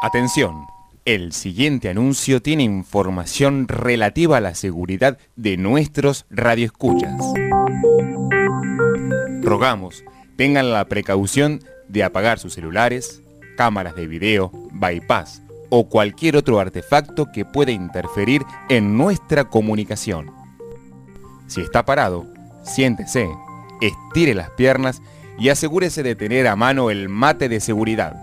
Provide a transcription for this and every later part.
Atención, el siguiente anuncio tiene información relativa a la seguridad de nuestros radioescuchas. Rogamos tengan la precaución de apagar sus celulares, cámaras de video, bypass o cualquier otro artefacto que pueda interferir en nuestra comunicación. Si está parado, siéntese, estire las piernas y asegúrese de tener a mano el mate de seguridad.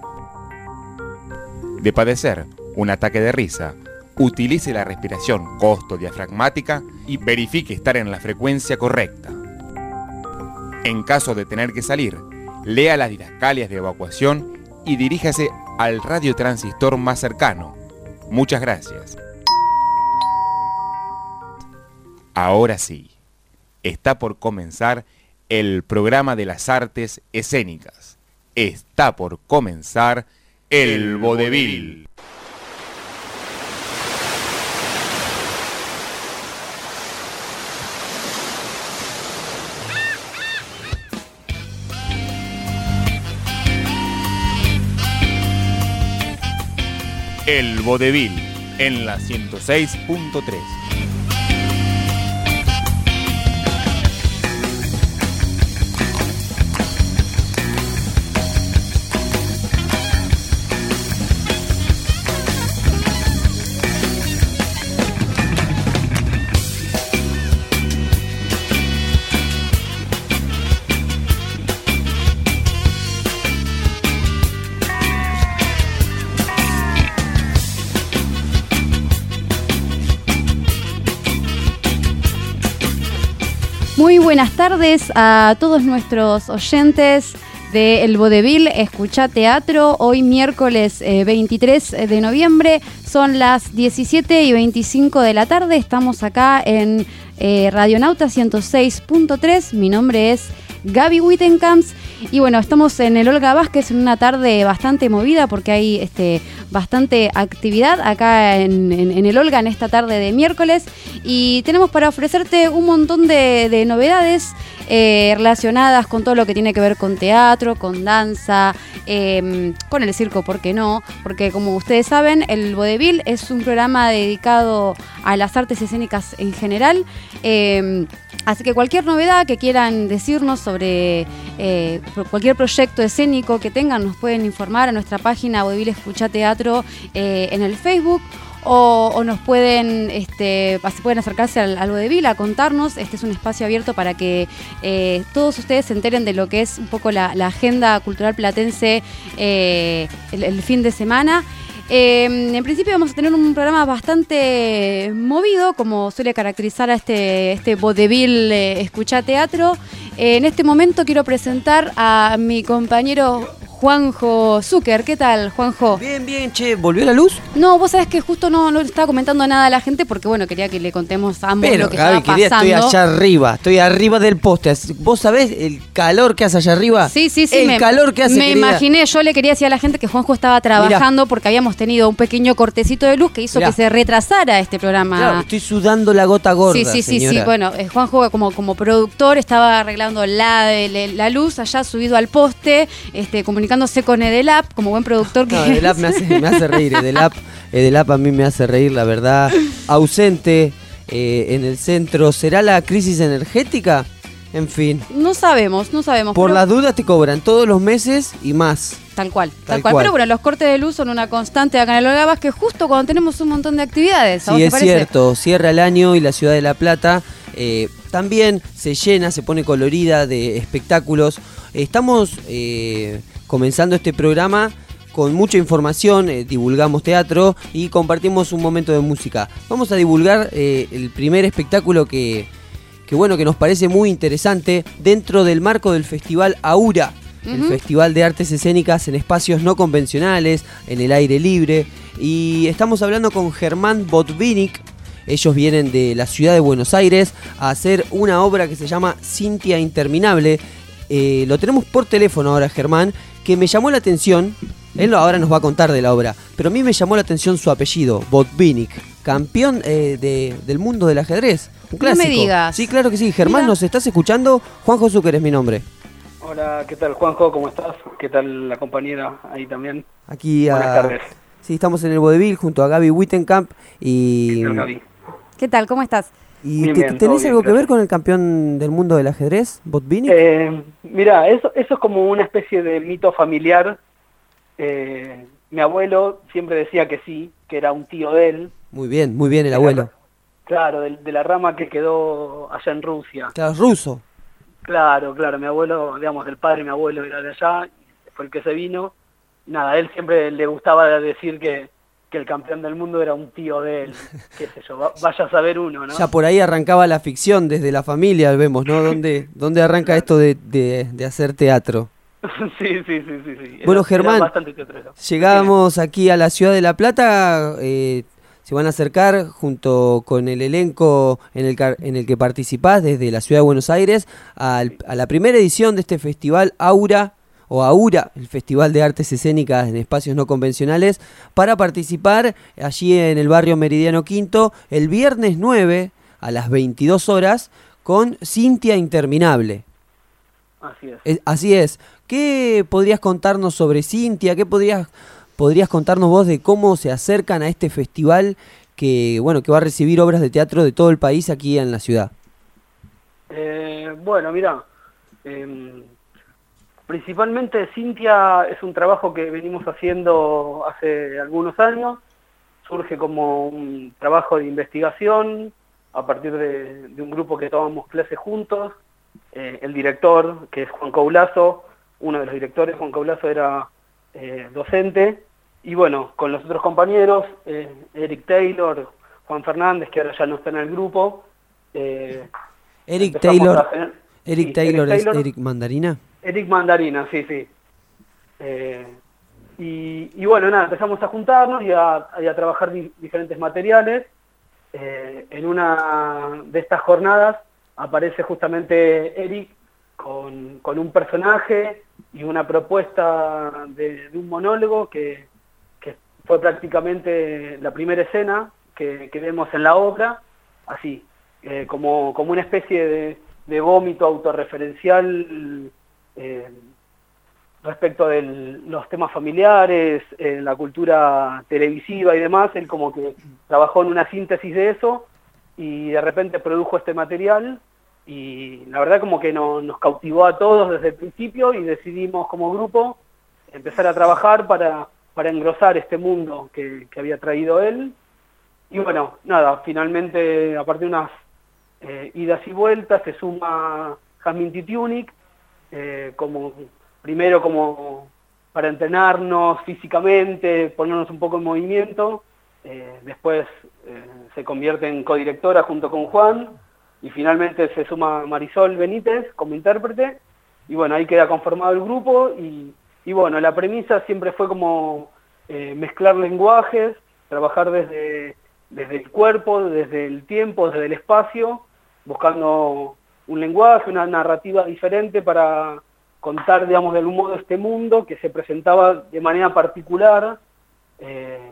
De padecer un ataque de risa, utilice la respiración costo-diafragmática y verifique estar en la frecuencia correcta. En caso de tener que salir, lea las didascalias de evacuación y diríjase al radiotransistor más cercano. Muchas gracias. Ahora sí, está por comenzar el programa de las artes escénicas. Está por comenzar el vodevil. El vodevil en la 106.3. buenas tardes a todos nuestros oyentes de El Vodevil Escucha Teatro. Hoy miércoles eh, 23 de noviembre son las 17 y 25 de la tarde. Estamos acá en eh, Radionauta 106.3. Mi nombre es Gaby Wittenkamps. Y bueno, estamos en el Olga Vázquez en una tarde bastante movida porque hay este, bastante actividad acá en, el Olga en esta tarde de miércoles. Y tenemos para ofrecerte un montón de, de novedades eh, relacionadas con todo lo que tiene que ver con teatro, con danza, eh, con el circo, ¿por qué no? Porque como ustedes saben, el Vodevil es un programa dedicado a las artes escénicas en general. Eh, Así que cualquier novedad que quieran decirnos sobre eh, cualquier proyecto escénico que tengan, nos pueden informar a nuestra página Vodevil Escucha Teatro eh, en el Facebook. O, nos pueden, este, pueden acercarse al, al a contarnos. Este es un espacio abierto para que eh, todos ustedes se enteren de lo que es un poco la, agenda cultural platense el fin de semana. Eh, en principio vamos a tener un programa bastante movido, como suele caracterizar a este, este vodevil eh, Escucha Teatro. En este momento quiero presentar a mi compañero Juanjo Zucker. ¿Qué tal, Juanjo? Bien, bien, che, ¿volvió la luz? No, vos sabés que justo no, no le estaba comentando nada a la gente porque, bueno, quería que le contemos a ambos Pero, lo que Gaby, estaba querida, pasando. estoy allá arriba, estoy arriba del poste. ¿Vos sabés el calor que hace allá arriba? Sí, sí, sí. El me, calor que hace, Me querida. imaginé, yo le quería decir a la gente que Juanjo estaba trabajando porque habíamos tenido un pequeño cortecito de luz que hizo Mirá. que se retrasara este programa. Claro, estoy sudando la gota gorda, Sí, sí, sí, sí. Bueno, eh, Juanjo como, como productor estaba arreglando la, la, la luz allá subido al poste, este, comunicándose con Edelap, como buen productor que No, Edelap me hace, me hace reír, Edelap, Edelap a mí me hace reír, la verdad. Ausente eh, en el centro, ¿será la crisis energética? En fin, No sabemos, no sabemos. por pero- las dudas te cobran todos los meses y más. Tal cual, tal, Tal cual. cual. Pero bueno, los cortes de luz son una constante acá en el Olga que justo cuando tenemos un montón de actividades. ¿a vos Sí, es parece? cierto, cierra el año y la ciudad de La Plata eh, también se llena, se pone colorida de espectáculos. Estamos eh, comenzando este programa con mucha información, eh, divulgamos teatro y compartimos un momento de música. Vamos a divulgar eh, el primer espectáculo que, que, bueno, que nos parece muy interesante dentro del marco del festival Aura. El. Festival de Artes Escénicas en espacios no convencionales, en el aire libre. Y estamos hablando con Germán Botvinnik. Ellos vienen de la ciudad de Buenos Aires a hacer una obra que se llama Cintia Interminable. Eh, lo tenemos por teléfono ahora, Germán, que me llamó la atención. Él lo- ahora nos va a contar de la obra, pero a mí me llamó la atención su apellido, Botvinnik, campeón eh, de- del mundo del ajedrez. Un No me clásico. digas. Sí, claro que sí. Germán, Mira. ¿nos estás escuchando? Juanjo Zucker es mi nombre. Hola, ¿qué tal Juanjo? ¿Cómo estás? ¿Qué tal la compañera ahí también? Aquí Buenas a- tardes. Sí, estamos en el Vodevil junto a Gaby Wittenkamp y... ¿Qué tal, Gaby? ¿Qué tal? ¿Cómo estás? ¿Y Bien, bien, tenés bien, algo que ver con el campeón del mundo del ajedrez, Botvinnik? Eh, mira, eso, eso es como una especie de mito familiar. Eh, mi abuelo siempre decía que sí, que era un tío de él. Muy bien, muy bien el abuelo. Claro, de, de la rama que quedó allá en Rusia. Claro, ruso. Claro, claro, mi abuelo, digamos, el padre de mi abuelo era de allá, fue el que se vino. Nada, él siempre le gustaba decir que, que el campeón del mundo era un tío de él, qué sé yo, va- vaya a saber uno, ¿no? Ya por ahí arrancaba la ficción desde la familia, vemos, ¿no? ¿Dónde, dónde arranca esto de, de- de hacer teatro? sí, sí, sí, sí, sí. Era- Bueno, era Germán, teatrero. Llegamos aquí a la ciudad de La Plata, eh, se van a acercar junto con el elenco en el, en el que participás desde la ciudad de Buenos Aires al- a la primera edición de este festival Aura o Aura, el Festival de Artes Escénicas en Espacios No Convencionales, para participar allí en el barrio Meridiano Quinto el viernes 9 a las 22 horas con Cintia Interminable. Así es. Así es. ¿Qué podrías contarnos sobre Cintia? ¿Qué podrías, podrías contarnos vos de cómo se acercan a este festival que, bueno, que va a recibir obras de teatro de todo el país aquí en la ciudad? Eh, bueno, mira, em, principalmente Cintia es un trabajo que venimos haciendo hace algunos años. Surge como un trabajo de investigación a partir de, de un grupo que tomamos clases juntos. Eh, el director, que es Juan Caulazo, uno de los directores, Juan Caulazo era eh, docente. Y bueno, con los otros compañeros, eh, Eric Taylor, Juan Fernández, que ahora ya no está en el grupo, Eric Taylor, a tener- Eric Taylor es Taylor. Eric Mandarina. Eric Mandarina, sí, sí. Eh, y, bueno, nada, empezamos a juntarnos y a, trabajar di- diferentes materiales. Eh, en una de estas jornadas aparece justamente Eric con, un personaje y una propuesta de, un monólogo que, fue prácticamente la primera escena que, vemos en la obra, así, eh, como, como una especie de vómito autorreferencial eh, respecto de los temas familiares, eh, la cultura televisiva y demás, él como que trabajó en una síntesis de eso y de repente produjo este material y la verdad como que no- nos cautivó a todos desde el principio y decidimos como grupo empezar a trabajar para, para engrosar este mundo que, que había traído él. Y bueno, nada, finalmente a partir de unas eh, idas y vueltas se suma Jasmine Titiunic, eh, como primero como para entrenarnos físicamente, ponernos un poco en movimiento, eh, después eh, se convierte en codirectora junto con Juan y finalmente se suma Marisol Benítez como intérprete y bueno, ahí queda conformado el grupo y, y bueno, la premisa siempre fue como mezclar lenguajes, trabajar desde, desde el cuerpo, desde el tiempo, desde el espacio, buscando un lenguaje, una narrativa diferente para contar, digamos, de algún modo este mundo que se presentaba de manera particular eh,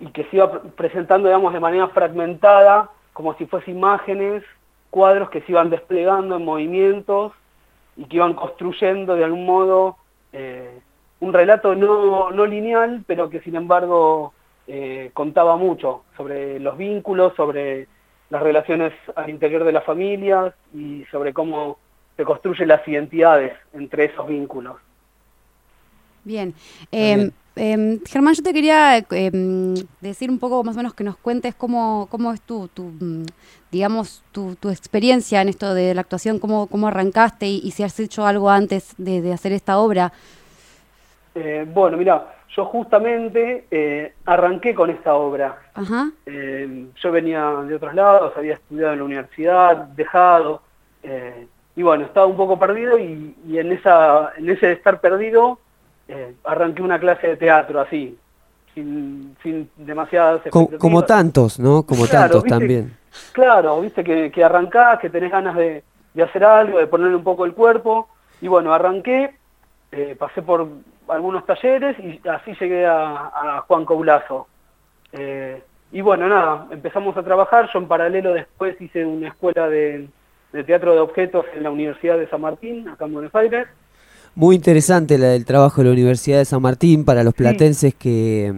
y que se iba pr- presentando, digamos, de manera fragmentada, como si fuese imágenes, cuadros que se iban desplegando en movimientos y que iban construyendo de algún modo eh, un relato no, no lineal, pero que sin embargo eh, contaba mucho sobre los vínculos, sobre las relaciones al interior de las familias y sobre cómo se construyen las identidades entre esos vínculos. Bien. bien. Eh, em, Germán, yo te quería em, decir un poco más o menos que nos cuentes cómo, cómo es tu, tu, mm, digamos, tu, tu experiencia en esto de la actuación, cómo, cómo arrancaste y, y si has hecho algo antes de, de hacer esta obra. Eh, bueno, mira, yo justamente eh, arranqué con esta obra. Ajá. Eh, yo venía de otros lados, había estudiado en la universidad, dejado, eh, y bueno, estaba un poco perdido y, y en, esa, en ese estar perdido arranqué una clase de teatro así, sin, sin demasiadas Co- expectativas. como tantos, ¿no? Como Claro, tantos ¿viste? también. Claro, viste que, que arrancás, que tenés ganas de, de hacer algo, de ponerle un poco el cuerpo. Y bueno, arranqué, pasé por algunos talleres y así llegué a, a Juan Coulazo. Eh, y bueno, nada, empezamos a trabajar. Yo en paralelo después hice una escuela de, de teatro de objetos en la Universidad de San Martín, acá en Buenos Aires. Muy interesante la del trabajo de la Universidad de San Martín para los platenses que,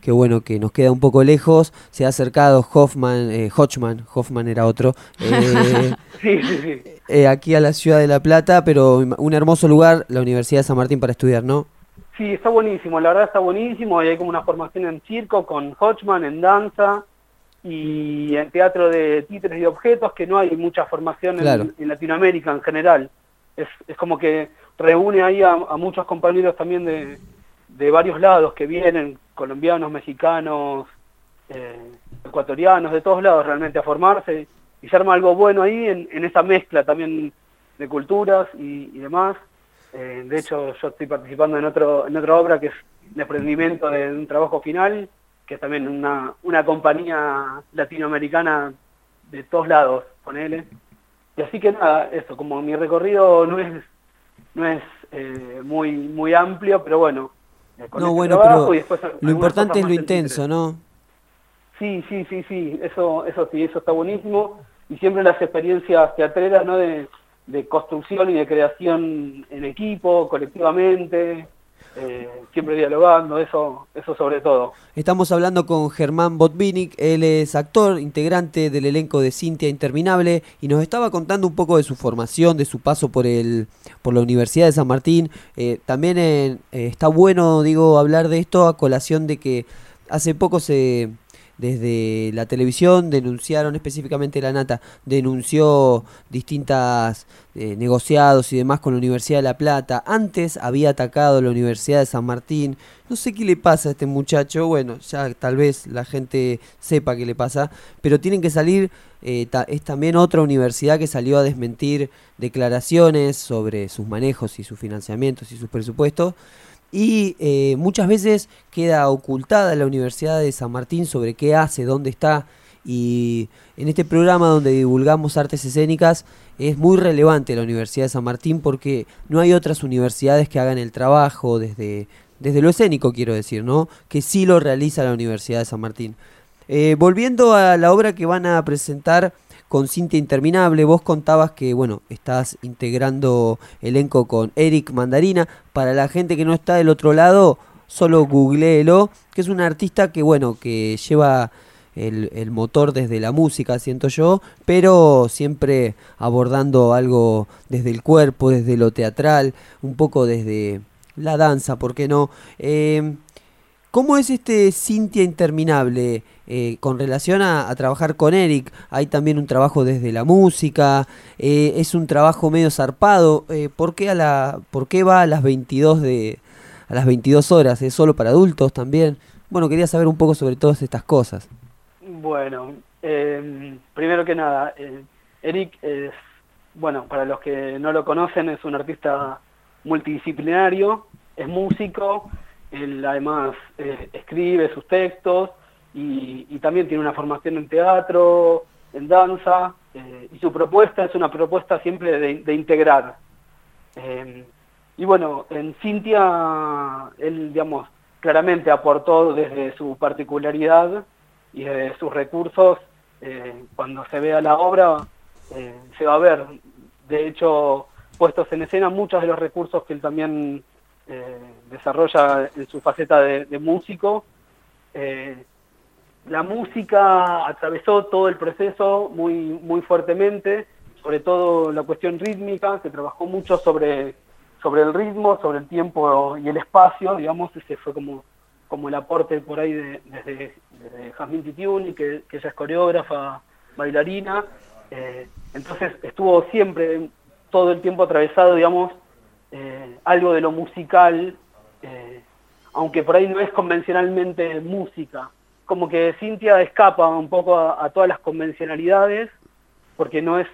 que bueno, que nos queda un poco lejos. Se ha acercado Hoffman, eh, Hochman, Hoffman era otro, eh, Sí, sí, sí. eh, aquí a la ciudad de La Plata, pero un hermoso lugar, la Universidad de San Martín para estudiar, ¿no? Sí, está buenísimo, la verdad está buenísimo. y Hay como una formación en circo con Hodgman, en danza y en teatro de títeres y objetos, que no hay mucha formación en- Latinoamérica en general. Es, es como que reúne ahí a, a muchos compañeros también de, de varios lados que vienen, colombianos, mexicanos, eh, ecuatorianos, de todos lados realmente a formarse y se arma algo bueno ahí en, en esa mezcla también de culturas y, y demás. Eh, de hecho, yo estoy participando en otro en otra obra que es desprendimiento de un trabajo final, que es también una, una compañía latinoamericana de todos lados, ponele. Y así que nada, eso, como mi recorrido no es no es eh, muy muy amplio, pero bueno. eh, con No, este bueno, pero y después lo importante es lo intenso. ¿no? Sí, sí, sí, sí, eso, eso sí, eso está buenísimo. Y siempre las experiencias teatreras, ¿no? De, de construcción y de creación en equipo, colectivamente, eh, siempre dialogando, eso, eso sobre todo. Estamos hablando con Germán Botvinnik, él es actor, integrante del elenco de Cintia Interminable y nos estaba contando un poco de su formación, de su paso por el por la Universidad de San Martín. Eh, también eh, está bueno, digo, hablar de esto a colación de que hace poco se desde la televisión denunciaron específicamente la Nata denunció distintas eh, negociados y demás con la Universidad de La Plata. Antes había atacado la Universidad de San Martín. No sé qué le pasa a este muchacho. Bueno, ya tal vez la gente sepa qué le pasa, pero tienen que salir. eh, ta- es también otra universidad que salió a desmentir declaraciones sobre sus manejos y sus financiamientos y sus presupuestos y eh, muchas veces queda ocultada la Universidad de San Martín sobre qué hace, dónde está. Y en este programa donde divulgamos artes escénicas es muy relevante la Universidad de San Martín porque no hay otras universidades que hagan el trabajo desde, desde lo escénico, quiero decir, ¿no? Que sí lo realiza la Universidad de San Martín. Eh, volviendo a la obra que van a presentar con Cintia Interminable, vos contabas que, bueno, estás integrando elenco con Eric Mandarina. Para la gente que no está del otro lado, solo googleelo, que es un artista que, bueno, que lleva el, el motor desde la música, siento yo, pero siempre abordando algo desde el cuerpo, desde lo teatral, un poco desde la danza, ¿por qué no? Eh, ¿Cómo es este Cintia Interminable eh, con relación a, trabajar con Eric? Hay también un trabajo desde la música, eh, es un trabajo medio zarpado. Eh, ¿por, qué a la, ¿Por qué va a las 22 de a las 22 horas? ¿Es solo para adultos también? Bueno, quería saber un poco sobre todas estas cosas. Bueno, eh, primero que nada, eh, Eric es, bueno, para los que no lo conocen, es un artista multidisciplinario, es músico, él además escribe sus textos y, también tiene una formación en teatro, en danza, eh, y su propuesta es una propuesta siempre de, integrar. Eh, y bueno, en Cintia, él, digamos, claramente aportó desde su particularidad y de sus recursos, eh, cuando se vea la obra, se va a ver, de hecho, puestos en escena muchos de los recursos que él también desarrolla en su faceta de, músico. La música atravesó todo el proceso muy, muy fuertemente, sobre todo la cuestión rítmica, se trabajó mucho sobre, sobre el ritmo, sobre el tiempo y el espacio, digamos, ese fue como como el aporte por ahí de, desde, desde Jasmine Titiuni, que, ella es coreógrafa, bailarina. Eh, entonces estuvo siempre, todo el tiempo atravesado, digamos, eh, algo de lo musical, eh, aunque por ahí no es convencionalmente música. Como que Cintia escapa un poco a, todas las convencionalidades, porque no es,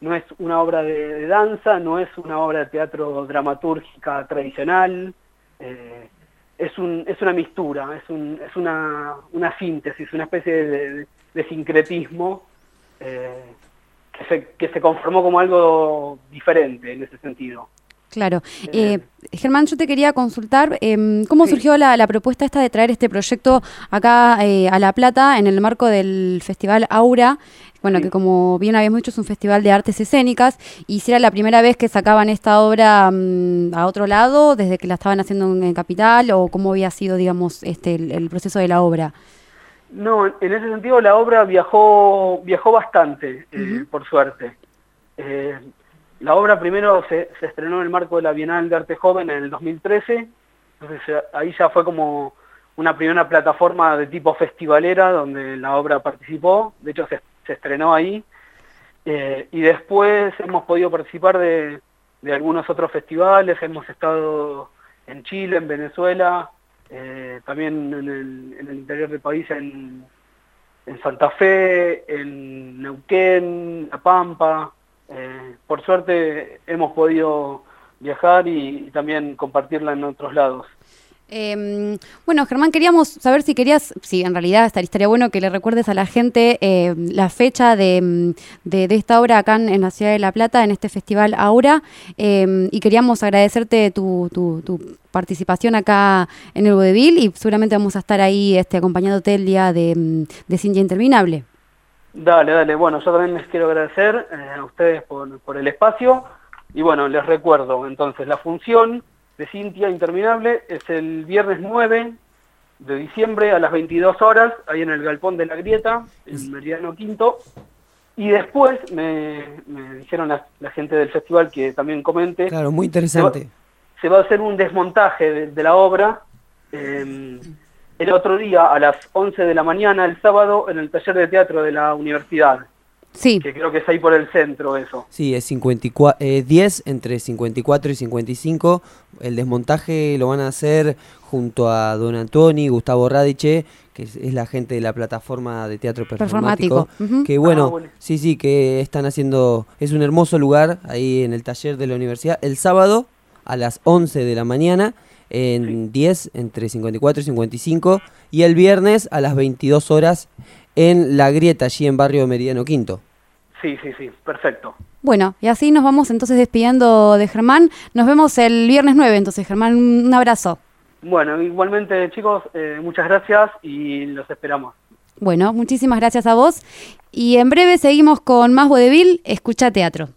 no es una obra de, danza, no es una obra de teatro dramatúrgica tradicional. Eh, es, un, es una mistura, es, un, es una, una síntesis, una especie de, de, de sincretismo eh, que, se, que se conformó como algo diferente en ese sentido. Claro. Eh, Germán, yo te quería consultar, em, ¿cómo surgió la, la, propuesta esta de traer este proyecto acá eh, a La Plata en el marco del Festival Aura? Bueno, que como bien habíamos dicho es un festival de artes escénicas y si era la primera vez que sacaban esta obra mm, a otro lado, desde que la estaban haciendo en, Capital o cómo había sido, digamos, este el, proceso de la obra. No, en ese sentido la obra viajó viajó bastante, eh, por suerte. La obra primero se, estrenó en el marco de la Bienal de Arte Joven en el 2013, entonces ahí ya fue como una primera plataforma de tipo festivalera donde la obra participó, de hecho se estrenó ahí. Eh, y después hemos podido participar de, algunos otros festivales, hemos estado en Chile, en Venezuela, eh, también en el, interior del país, en, Santa Fe, en Neuquén, La Pampa. Eh, por suerte hemos podido viajar y también compartirla en otros lados. Eh, bueno, Germán, queríamos saber si querías, si en realidad estaría bueno que le recuerdes a la gente eh, la fecha de, de, esta obra acá en, la ciudad de La Plata, en este festival Aura, y queríamos agradecerte tu, tu, participación acá en el Vodevil y seguramente vamos a estar ahí este, acompañándote el día de, de Cintia Interminable. Dale, dale. Bueno, yo también les quiero agradecer eh, a ustedes por, por el espacio y bueno, les recuerdo entonces la función de Cintia Interminable es el viernes 9 de diciembre a las 22 horas, ahí en el Galpón de la Grieta, en Meridiano Quinto. Y después me, dijeron la, gente del festival que también comente. Claro, muy interesante. Se va, a hacer un desmontaje de, la obra em, el otro día a las 11 de la mañana, el sábado, en el taller de teatro de la universidad. Sí. Que creo que es ahí por el centro eso. Sí, es 54, 10 entre 54 y 55. El desmontaje lo van a hacer junto a Don Antoni, Gustavo Radiche, que es, la gente de la plataforma de teatro performático. Que bueno, ah, bueno, sí, sí, que están haciendo... Es un hermoso lugar ahí en el taller de la universidad. El sábado a las 11 de la mañana en 10 entre 54 y 55 y el viernes a las 22 horas en La Grieta, allí en Barrio Meridiano Quinto. Sí, sí, sí, perfecto. Bueno, y así nos vamos entonces despidiendo de Germán. Nos vemos el viernes 9, entonces Germán, un abrazo. Bueno, igualmente chicos, eh, muchas gracias y los esperamos. Bueno, muchísimas gracias a vos. Y en breve seguimos con más Vodevil, Escucha Teatro.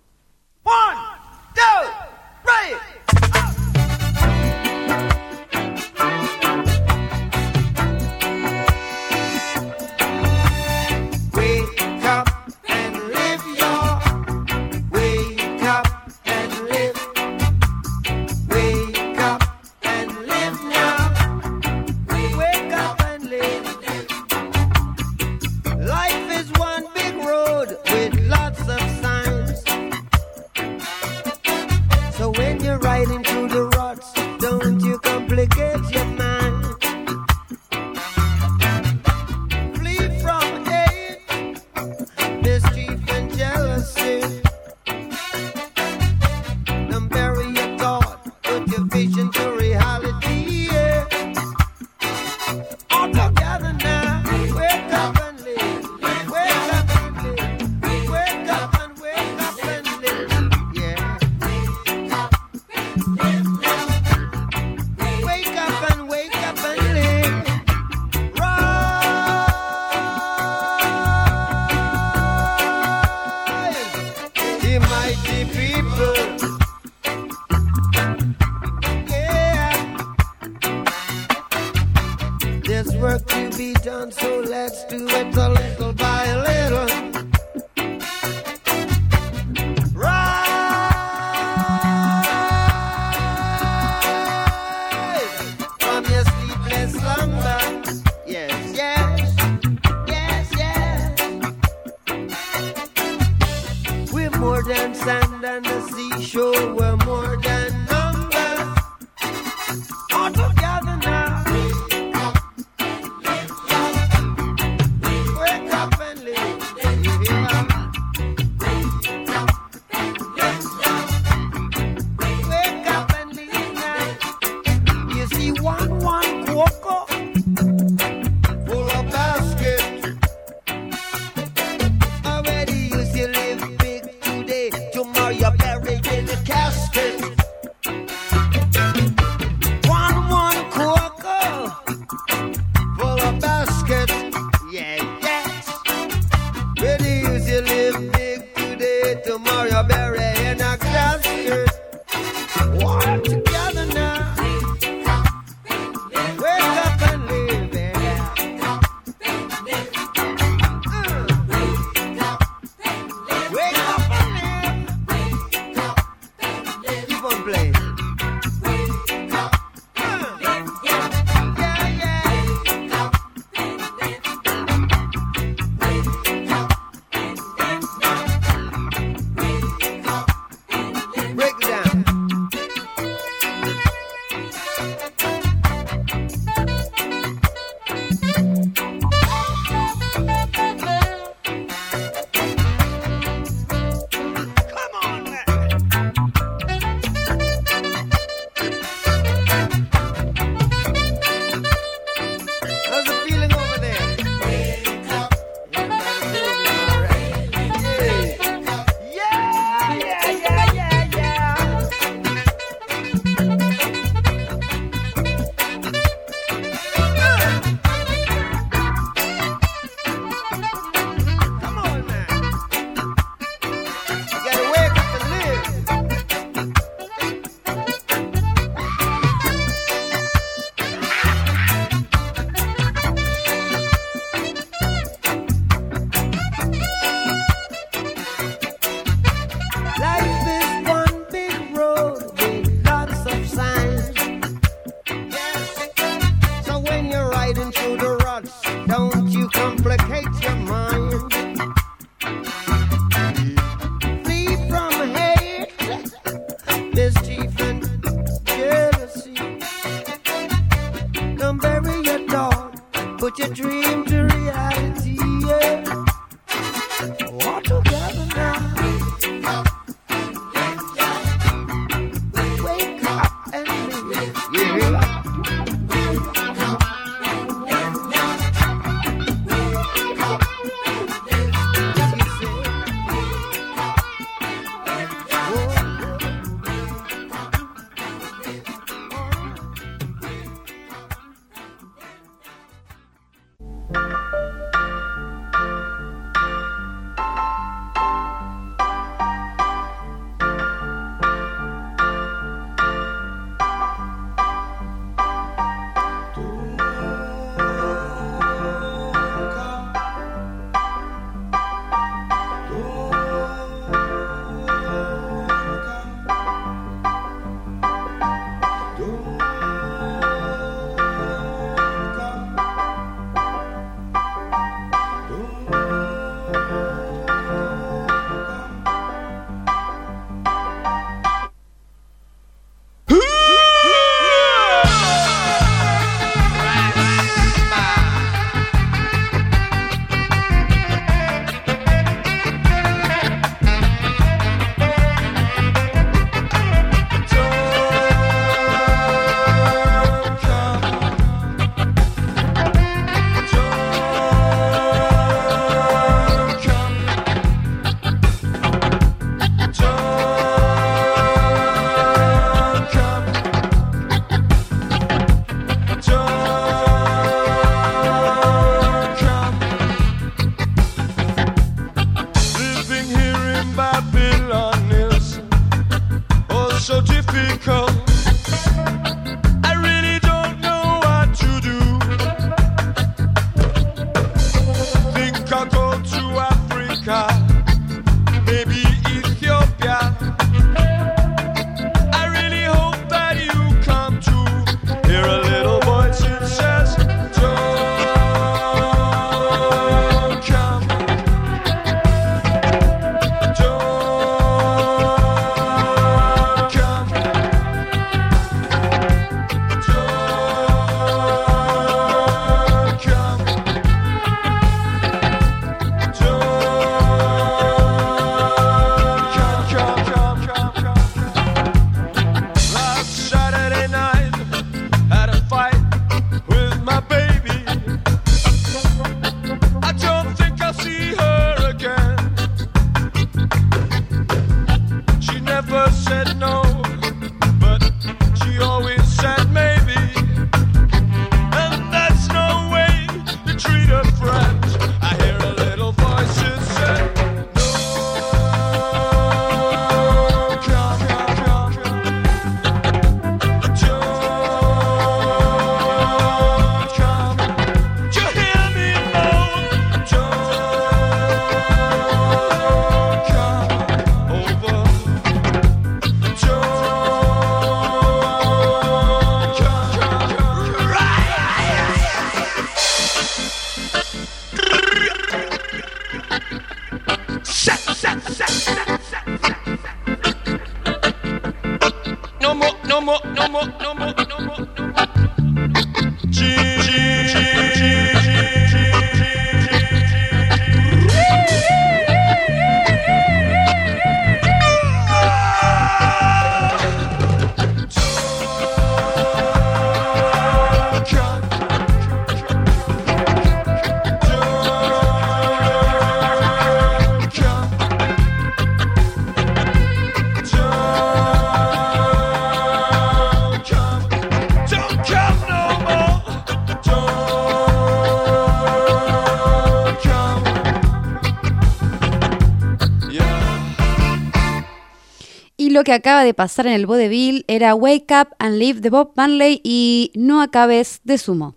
Lo que acaba de pasar en el vodevil era Wake Up and Leave de Bob Marley y No acabes de sumo.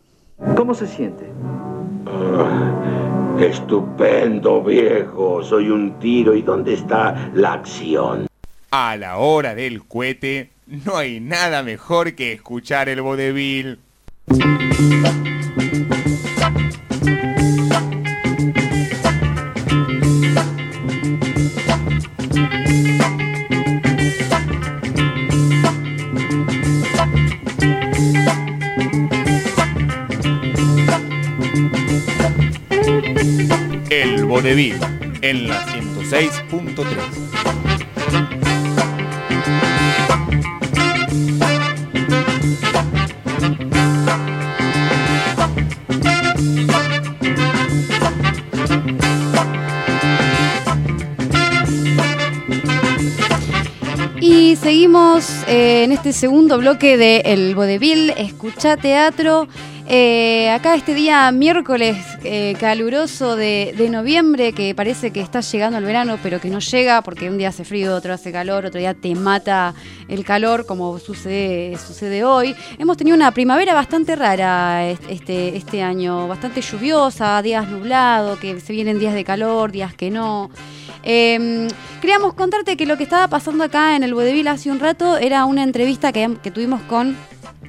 ¿Cómo se siente? Estupendo, viejo. Soy un tiro. ¿Y dónde está la acción? A la hora del cohete, no hay nada mejor que escuchar el vodevil. El vodevil en la 106.3. Y seguimos eh, en este segundo bloque de El Vodevil, Escucha Teatro. Eh, acá este día miércoles eh, caluroso de, noviembre, que parece que está llegando el verano, pero que no llega porque un día hace frío, otro hace calor, otro día te mata el calor, como sucede, sucede hoy. Hemos tenido una primavera bastante rara est- este, este año, bastante lluviosa, días nublados, que se vienen días de calor, días que no. Eh, queríamos contarte que lo que estaba pasando acá en el Vodevil hace un rato era una entrevista que tuvimos con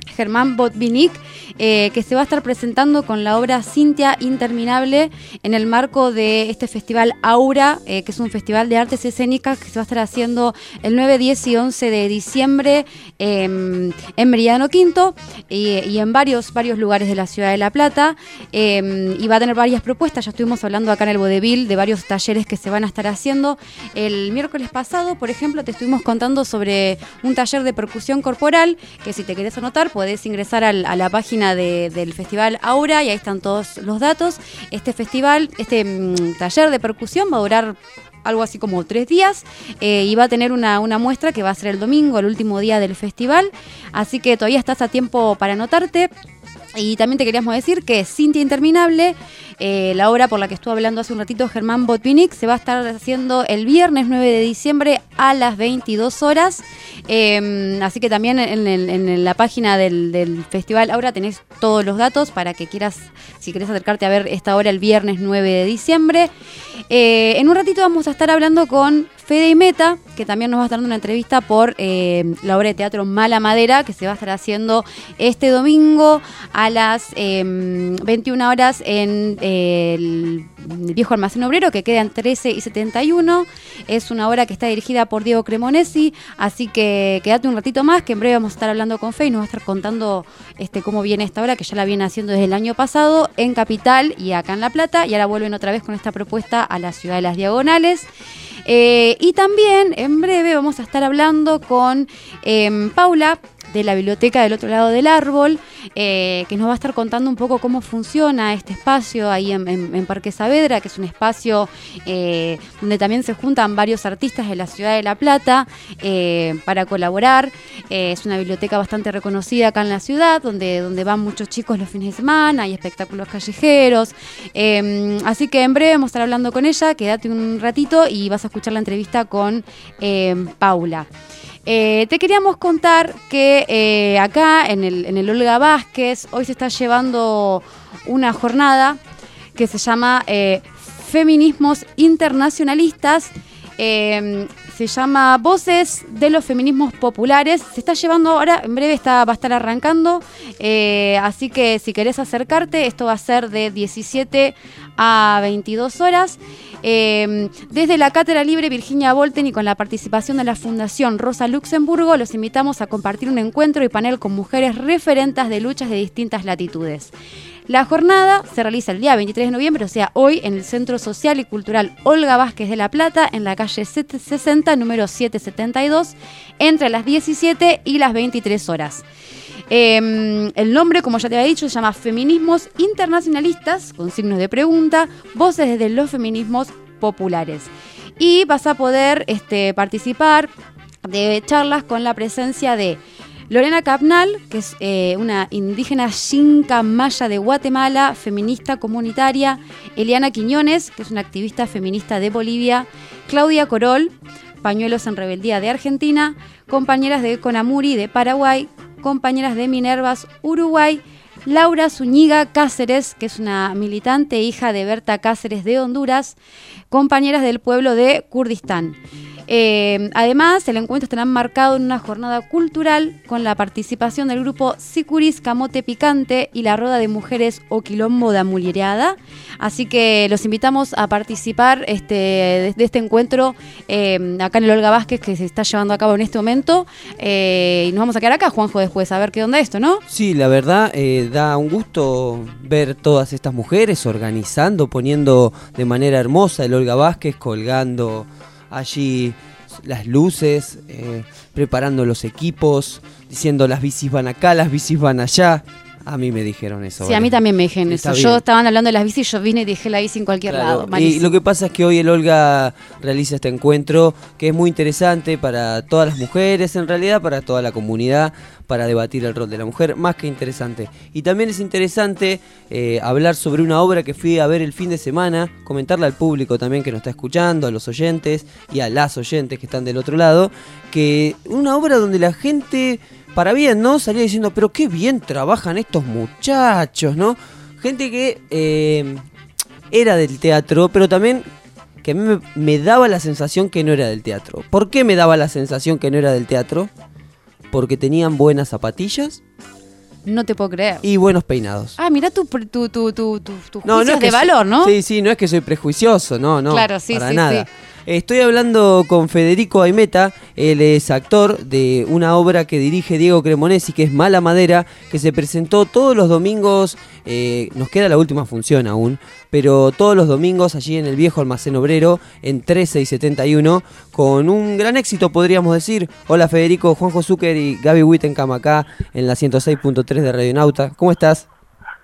Germán Botvinnik, eh, que se va a estar presentando con la obra Cintia Interminable en el marco de este festival Aura, eh, que es un festival de artes escénicas que se va a estar haciendo el 9, 10 y 11 de diciembre eh, en Meridiano Quinto y, en varios, varios lugares de la ciudad de La Plata. eh, y va a tener varias propuestas, ya estuvimos hablando acá en el Vodevil de varios talleres que se van a estar haciendo. El miércoles pasado, por ejemplo, te estuvimos contando sobre un taller de percusión corporal, que si te querés anotar, podés ingresar al- a la página de- del Festival Aura y ahí están todos los datos. Este festival, este mm, taller de percusión va a durar algo así como tres días eh, y va a tener una, una muestra que va a ser el domingo, el último día del festival. Así que todavía estás a tiempo para anotarte. Y también te queríamos decir que Cintia Interminable, eh, la obra por la que estuvo hablando hace un ratito Germán Botvinnik, se va a estar haciendo el viernes 9 de diciembre a las 22 horas. Eh, así que también en, la página del, Festival Aura tenés todos los datos para que quieras, si querés acercarte a ver esta obra el viernes 9 de diciembre. Eh, en un ratito vamos a estar hablando con Fede y Meta, que también nos va a estar dando una entrevista por eh, la obra de teatro Mala Madera, que se va a estar haciendo este domingo a las eh, 21 horas en el Viejo Almacén Obrero, que quedan 13 y 71. Es una obra que está dirigida por Diego Cremonesi, así que quédate un ratito más, que en breve vamos a estar hablando con Fe y nos va a estar contando este, cómo viene esta obra, que ya la viene haciendo desde el año pasado en Capital y acá en La Plata, y ahora vuelven otra vez con esta propuesta a la ciudad de las Diagonales. Eh, y también en breve vamos a estar hablando con em, Paula de la biblioteca del otro lado del árbol, eh, que nos va a estar contando un poco cómo funciona este espacio ahí en, Parque Saavedra, que es un espacio eh, donde también se juntan varios artistas de la ciudad de La Plata eh, para colaborar. Es una biblioteca bastante reconocida acá en la ciudad, donde, donde van muchos chicos los fines de semana, hay espectáculos callejeros. Eh, así que en breve vamos a estar hablando con ella, quédate un ratito y vas a escuchar la entrevista con eh, Paula. Eh, te queríamos contar que eh, acá en el, en el Olga Vázquez hoy se está llevando una jornada que se llama eh, Feminismos Internacionalistas. Se llama Voces de los Feminismos Populares. Se está llevando ahora, en breve está, va a estar arrancando. eh, así que si querés acercarte, esto va a ser de 17 a 22 horas. Eh, desde la Cátedra Libre Virginia Volten y con la participación de la Fundación Rosa Luxemburgo, los invitamos a compartir un encuentro y panel con mujeres referentes de luchas de distintas latitudes. La jornada se realiza el día 23 de noviembre, o sea, hoy, en el Centro Social y Cultural Olga Vázquez de La Plata, en la calle 760, número 772, entre las 17 y las 23 horas. Eh, el nombre, como ya te había dicho, se llama Feminismos Internacionalistas, con signos de pregunta, voces desde los feminismos populares. Y vas a poder este, participar de charlas con la presencia de Lorena Capnal, que es eh, una indígena xinca maya de Guatemala, feminista comunitaria, Eliana Quiñones, que es una activista feminista de Bolivia, Claudia Corol, Pañuelos en Rebeldía de Argentina, compañeras de Conamuri de Paraguay, compañeras de Minervas Uruguay, Laura Zúñiga Cáceres, que es una militante hija de Berta Cáceres de Honduras, compañeras del pueblo de Kurdistán. Eh, además, el encuentro estará marcado en una jornada cultural con la participación del grupo Sicuris Camote Picante y la Roda de Mujeres o Quilombo da. Así que los invitamos a participar este, de, de este encuentro eh, acá en el Olga Vázquez que se está llevando a cabo en este momento. Eh, y nos vamos a quedar acá, Juanjo, después a ver qué onda esto, ¿no? Sí, la verdad eh, da un gusto ver todas estas mujeres organizando, poniendo de manera hermosa el Olga Vázquez, colgando allí las luces, eh, preparando los equipos, diciendo las bicis van acá, las bicis van allá. A mí me dijeron eso. Sí, a mí también me dijeron Está eso. bien. Yo estaban hablando de las bicis, yo vine y dejé la bici en cualquier Claro, lado. Y lo que pasa es que hoy el Olga realiza este encuentro que es muy interesante para todas las mujeres, en realidad para toda la comunidad, para debatir el rol de la mujer, más que interesante. Y también es interesante eh, hablar sobre una obra que fui a ver el fin de semana, comentarle al público también que nos está escuchando, a los oyentes y a las oyentes que están del otro lado, que una obra donde la gente, para bien, ¿no? Salía diciendo, pero qué bien trabajan estos muchachos, ¿no? Gente que... eh, era del teatro, pero también que a mí me, daba la sensación que no era del teatro. ¿Por qué me daba la sensación que no era del teatro? Porque tenían buenas zapatillas No te puedo creer. y buenos peinados. Ah, mira tu, tu, tu, tu, No, no es de valor, ¿no? Sí, sí, no es que soy prejuicioso, no, no. Claro, sí, para sí, nada. sí. Estoy hablando con Federico Aimeta, él es actor de una obra que dirige Diego Cremonesi, que es Mala Madera, que se presentó todos los domingos, eh, nos queda la última función aún, pero todos los domingos allí en el viejo almacén obrero, en 13 y 71, con un gran éxito podríamos decir. Hola Federico, Juanjo Zucker y Gaby Wittenkam acá en la 106.3 de Radio Nauta. ¿Cómo estás?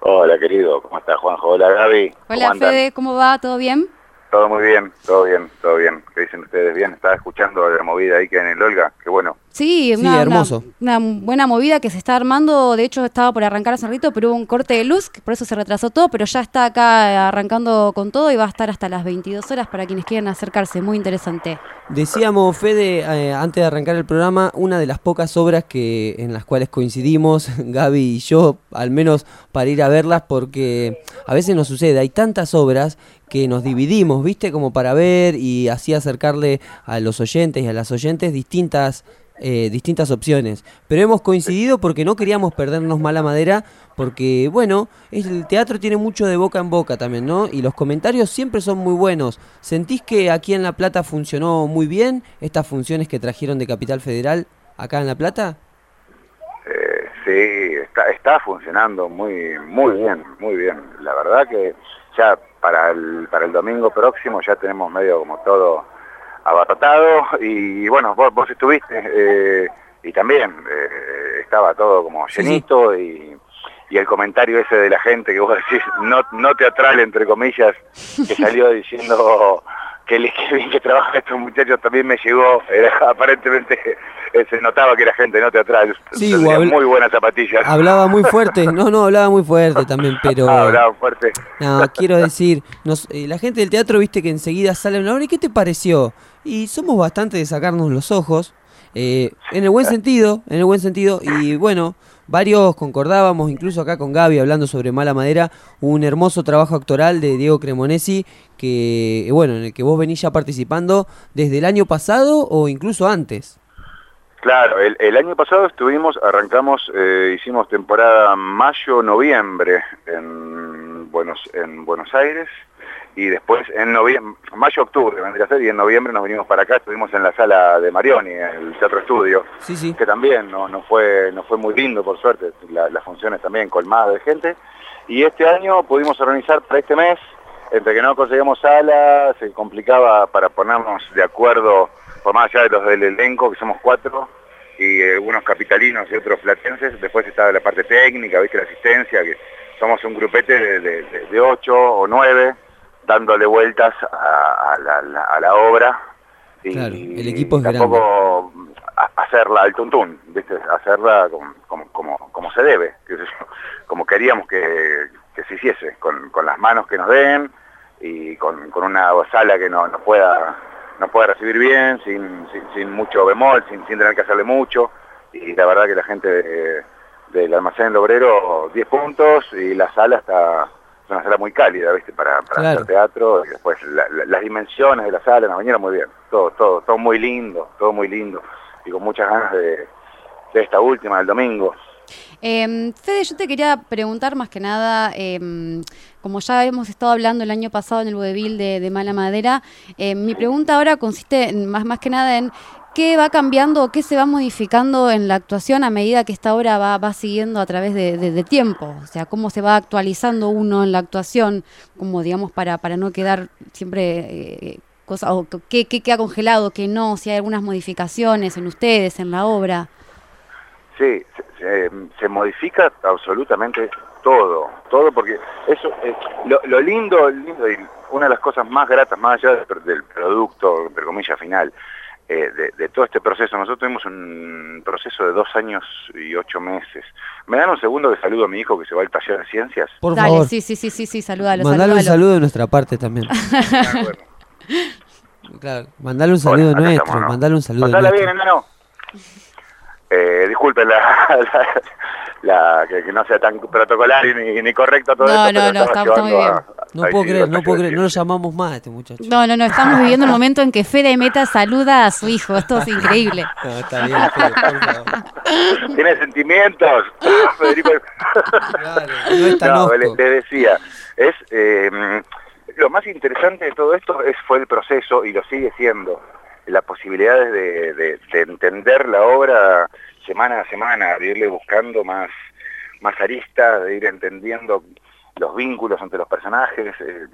Hola, querido. ¿Cómo estás, Juanjo? Hola, Gaby. ¿Cómo Hola, andan? Fede, ¿cómo va? ¿Todo bien? Todo muy bien, todo bien, todo bien. ¿Qué dicen ustedes? Bien, estaba escuchando la movida ahí que hay en el Olga. Qué bueno. Sí, Sí, una, hermoso. Una, una buena movida que se está armando. De hecho, estaba por arrancar hace un ratito, pero hubo un corte de luz, que por eso se retrasó todo. Pero ya está acá arrancando con todo y va a estar hasta las 22 horas para quienes quieran acercarse. Muy interesante. Decíamos, Fede, eh, antes de arrancar el programa, una de las pocas obras que en las cuales coincidimos, Gaby y yo, al menos para ir a verlas, porque a veces nos sucede, hay tantas obras que nos dividimos, ¿viste? Como para ver y así acercarle a los oyentes y a las oyentes distintas, eh, distintas opciones. Pero hemos coincidido porque no queríamos perdernos mala madera, porque, bueno, el teatro tiene mucho de boca en boca también, ¿no? Y los comentarios siempre son muy buenos. ¿Sentís que aquí en La Plata funcionó muy bien estas funciones que trajeron de Capital Federal acá en La Plata? Eh, sí, está, está funcionando muy muy bien, muy bien. La verdad que ya para el, para el domingo próximo ya tenemos medio como todo abarrotado y bueno, vos, vos estuviste eh, y también eh, estaba todo como sí. llenito y, y el comentario ese de la gente que vos decís no, no teatral entre comillas que salió diciendo que, bien que trabajan estos muchachos también me llegó, era, aparentemente se notaba que era gente no teatral, Sí, habl- muy buenas zapatillas. Hablaba muy fuerte, no, no, hablaba muy fuerte también, pero... Ah, hablaba fuerte. No, quiero decir, nos- eh, la gente del teatro, viste que enseguida sale una obra, ¿y qué te pareció? Y somos bastante de sacarnos los ojos, eh, en el buen sentido, en el buen sentido, y bueno, varios concordábamos, incluso acá con Gaby hablando sobre Mala Madera, un hermoso trabajo actoral de Diego Cremonesi que, eh, bueno, en el que vos venís ya participando desde el año pasado o incluso antes. Claro, el, el año pasado estuvimos, arrancamos, eh, hicimos temporada mayo-noviembre en Buenos, en Buenos Aires y después en noviembre, mayo-octubre vendría a ser y en noviembre nos venimos para acá, estuvimos en la sala de Marioni, en el Teatro Estudio, Sí, sí. que también no, no fue, no fue muy lindo por suerte, la- las funciones también colmadas de gente y este año pudimos organizar para este mes, entre que no conseguíamos sala, se complicaba para ponernos de acuerdo, por más allá de los del elenco, que somos cuatro, y eh, unos capitalinos y otros platenses, después estaba la parte técnica, viste, la asistencia, que somos un grupete de, de- ocho o nueve, dándole vueltas a, a la, la- a la obra. Y, Claro, el equipo es tampoco a- hacerla al tuntún, ¿viste? hacerla como, como, como, como se debe, como queríamos que, que se hiciese, con, con las manos que nos den y con, con una sala que no- nos pueda nos pueda recibir bien, sin, sin, sin mucho bemol, sin, sin tener que hacerle mucho. Y la verdad que la gente de- del almacén del obrero, 10 puntos, y la sala está, es una sala muy cálida, ¿viste? Para, para Claro. hacer teatro, y después la- la- las dimensiones de la sala nos vinieron muy bien. Todo, todo, todo muy lindo, todo muy lindo. Y con muchas ganas de, de esta última, del domingo. Eh, Fede, yo te quería preguntar más que nada, eh, como ya hemos estado hablando el año pasado en el vodevil de, Mala Madera, eh, mi pregunta ahora consiste en- más, más que nada en qué va cambiando o qué se va modificando en la actuación a medida que esta obra va, siguiendo a través de, tiempo. O sea, cómo se va actualizando uno en la actuación, como digamos, para, no quedar siempre... eh, cosa, o qué queda congelado, qué no, si hay algunas modificaciones en ustedes, en la obra. Sí, se, se- se modifica absolutamente todo, todo porque eso es lo, lo lindo, lindo y una de las cosas más gratas, más allá del, del producto, entre comillas, final, eh, de, de todo este proceso. Nosotros tuvimos un proceso de dos años y ocho meses. ¿Me dan un segundo de saludo a mi hijo que se va al taller de ciencias? Por Dale, favor, sí, sí, sí, sí, sí, salúdalo, mandale un saludo de nuestra parte también. Ah, bueno. Claro, mandale un saludo Hola, nuestro, estamos, ¿no? mandale un saludo Pasala nuestro. bien, enano. Eh, disculpen la, la, la- que, que no sea tan protocolar ni, ni correcto todo No, esto. no, pero no, estaba está- está muy llevando bien. a- No puedo creer, no puedo creer, no lo llamamos más a este muchacho. No, no, no, estamos viviendo el momento en que Fede Meta saluda a su hijo. Esto es increíble. No, está bien, Fede, por favor. Tiene sentimientos, Federico. Claro, no es tan No, osco. le, le decía, es eh, lo más interesante de todo esto es fue el proceso y lo sigue siendo, las posibilidades de, de- de entender la obra semana a semana, de irle buscando más, más aristas, de ir entendiendo los vínculos entre los personajes. eh,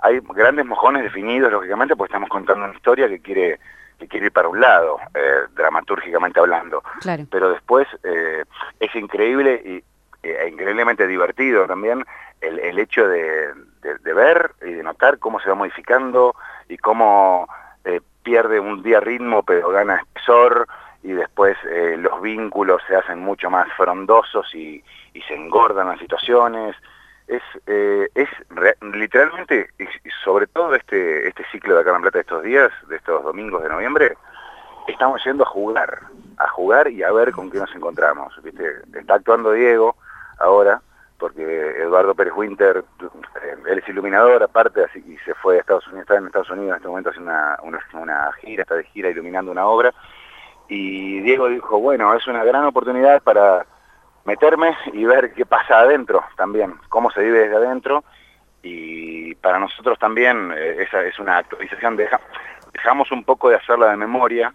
hay grandes mojones definidos, lógicamente, porque estamos contando una historia que quiere que quiere ir para un lado, eh, dramatúrgicamente hablando Claro. pero después eh, es increíble y e increíblemente divertido también el, el hecho de, de- de ver y de notar cómo se va modificando y cómo eh, pierde un día ritmo pero gana espesor y después eh, los vínculos se hacen mucho más frondosos y, y se engordan las situaciones. Es, eh, es re- literalmente, y, sobre todo este, este ciclo de Acá en Plata de estos días, de estos domingos de noviembre, estamos yendo a jugar, a jugar y a ver con qué nos encontramos. ¿viste? Está actuando Diego ahora, porque Eduardo Pérez Winter, eh, él es iluminador aparte, así, y se fue a Estados Unidos, está en Estados Unidos en este momento haciendo una, gira, está de gira iluminando una obra, y Diego dijo, bueno, es una gran oportunidad para meterme y ver qué pasa adentro también, cómo se vive desde adentro, y para nosotros también eh, esa es una actualización, deja- dejamos un poco de hacerla de memoria,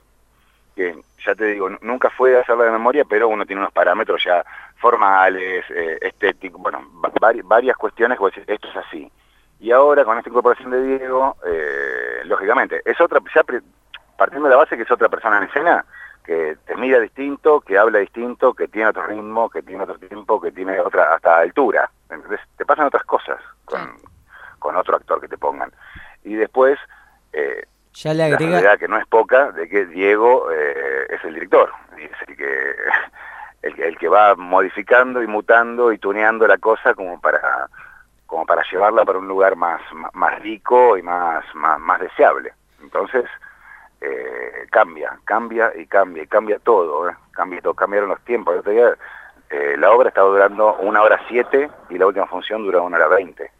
que ya te digo, nunca fue hacerla de memoria, pero uno tiene unos parámetros ya formales, eh, estéticos, bueno, va- vari- varias cuestiones que decís, esto es así. Y ahora con esta incorporación de Diego, eh, lógicamente, es otra, ya partiendo de la base que es otra persona en escena, que te mira distinto, que habla distinto, que tiene otro ritmo, que tiene otro tiempo, que tiene otra hasta altura. Entonces, te pasan otras cosas con, con otro actor que te pongan. Y después, eh, Ya le la realidad que no es poca de que Diego eh, es el director y es el que el, que- el que va modificando y mutando y tuneando la cosa como para como para llevarla para un lugar más más, rico y más, más más deseable entonces eh, cambia cambia y cambia y cambia todo ¿eh? cambia todo cambiaron los tiempos eh, la obra estaba durando una hora siete y la última función duró una hora veinte.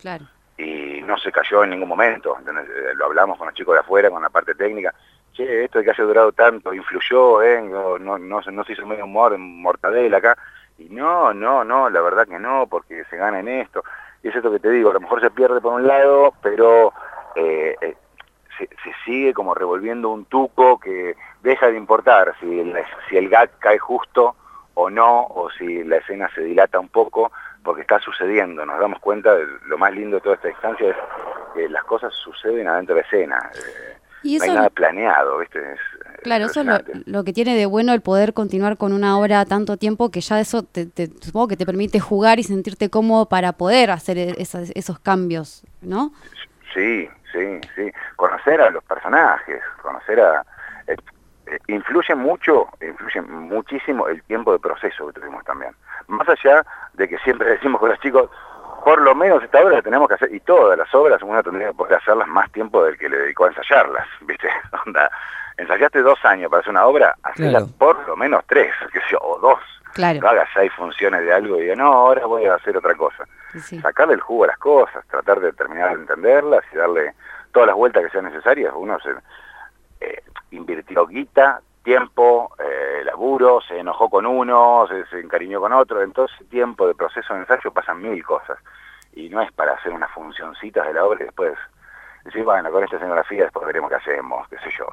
Claro. Y no se cayó en ningún momento. Eh, Lo hablamos con los chicos de afuera, con la parte técnica. Che, esto de que haya durado tanto, influyó, ¿eh? No, no, no, se- no se hizo medio humor mortadela acá. Y no, no, no, la verdad que no, porque se gana en esto. Y es esto que te digo, a lo mejor se pierde por un lado, pero eh, eh, se, se sigue como revolviendo un tuco que deja de importar si el, si el gag cae justo o no, o si la escena se dilata un poco, porque está sucediendo. Nos damos cuenta, de lo más lindo de toda esta instancia es que las cosas suceden adentro de escena. Eh, Y no hay eso, nada planeado, ¿viste? Es, claro, eso es lo, que tiene de bueno el poder continuar con una obra tanto tiempo que ya eso te, te- supongo que te permite jugar y sentirte cómodo para poder hacer e- esas- esos cambios, ¿no? Sí, sí, sí. Conocer a los personajes, conocer a... eh, eh, influye mucho, influye muchísimo el tiempo de proceso que tuvimos también. Más allá de que siempre decimos con los chicos, por lo menos esta obra la tenemos que hacer, y todas las obras uno tendría que poder hacerlas más tiempo del que le dedicó a ensayarlas, ¿viste? Onda, ensayaste dos años para hacer una obra, hacela Claro. por lo menos tres, que yo, o dos. Claro. No hagas seis funciones de algo y diga, no, ahora voy a hacer otra cosa sí. sacarle el jugo a las cosas, tratar de terminar de entenderlas y darle todas las vueltas que sean necesarias. Uno se eh, invirtió guita, tiempo, eh, laburo, se enojó con uno, se, se encariñó con otro. En todo ese tiempo de proceso de ensayo pasan mil cosas. Y no es para hacer unas funcioncitas de la obra y después decir, bueno, con esta escenografía después veremos qué hacemos, qué sé yo.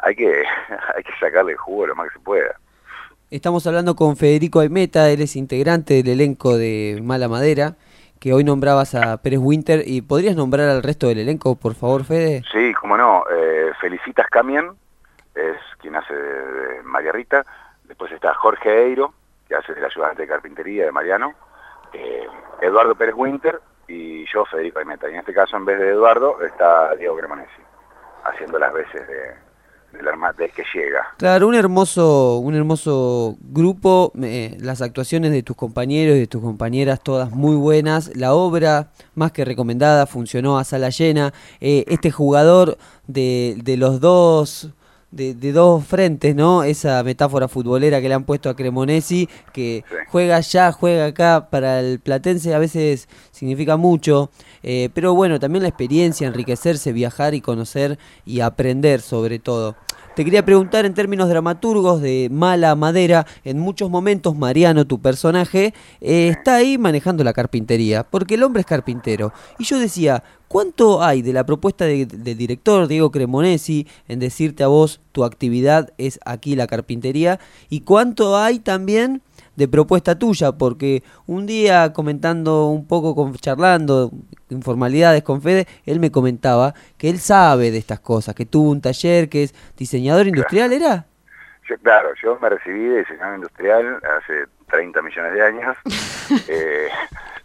Hay que, hay que sacarle el jugo lo más que se pueda. Estamos hablando con Federico Aimeta, él es integrante del elenco de Mala Madera, que hoy nombrabas a Pérez Winter. ¿Y podrías nombrar al resto del elenco, por favor, Fede? Sí, como no. Eh, Felicitas Camien es quien hace de, de María Rita. Después está Jorge Eiro, que hace del ayudante de carpintería de Mariano. Eh, Eduardo Pérez Winter y yo, Federico Aimeta. Y en este caso, en vez de Eduardo, está Diego Cremonesi, haciendo las veces de, del del que llega. Claro, un hermoso, un hermoso grupo, eh, las actuaciones de tus compañeros y de tus compañeras todas muy buenas, la obra más que recomendada, funcionó a sala llena, Eh, este jugador de, de los dos, de, de dos frentes, ¿no? Esa metáfora futbolera que le han puesto a Cremonesi, que Sí. juega allá, juega acá, para el platense a veces significa mucho, eh, pero bueno, también la experiencia, enriquecerse, viajar y conocer y aprender sobre todo. Te quería preguntar en términos dramaturgos de mala madera, en muchos momentos Mariano, tu personaje, eh, está ahí manejando la carpintería, porque el hombre es carpintero. Y yo decía, ¿cuánto hay de la propuesta de- del director Diego Cremonesi en decirte a vos tu actividad es aquí la carpintería? ¿Y cuánto hay también de propuesta tuya, porque un día comentando un poco, con, charlando informalidades con Fede, él me comentaba que él sabe de estas cosas, que tuvo un taller, que es diseñador industrial, ¿era? Yo, claro, yo me recibí de diseñador industrial hace 30 millones de años. Eh,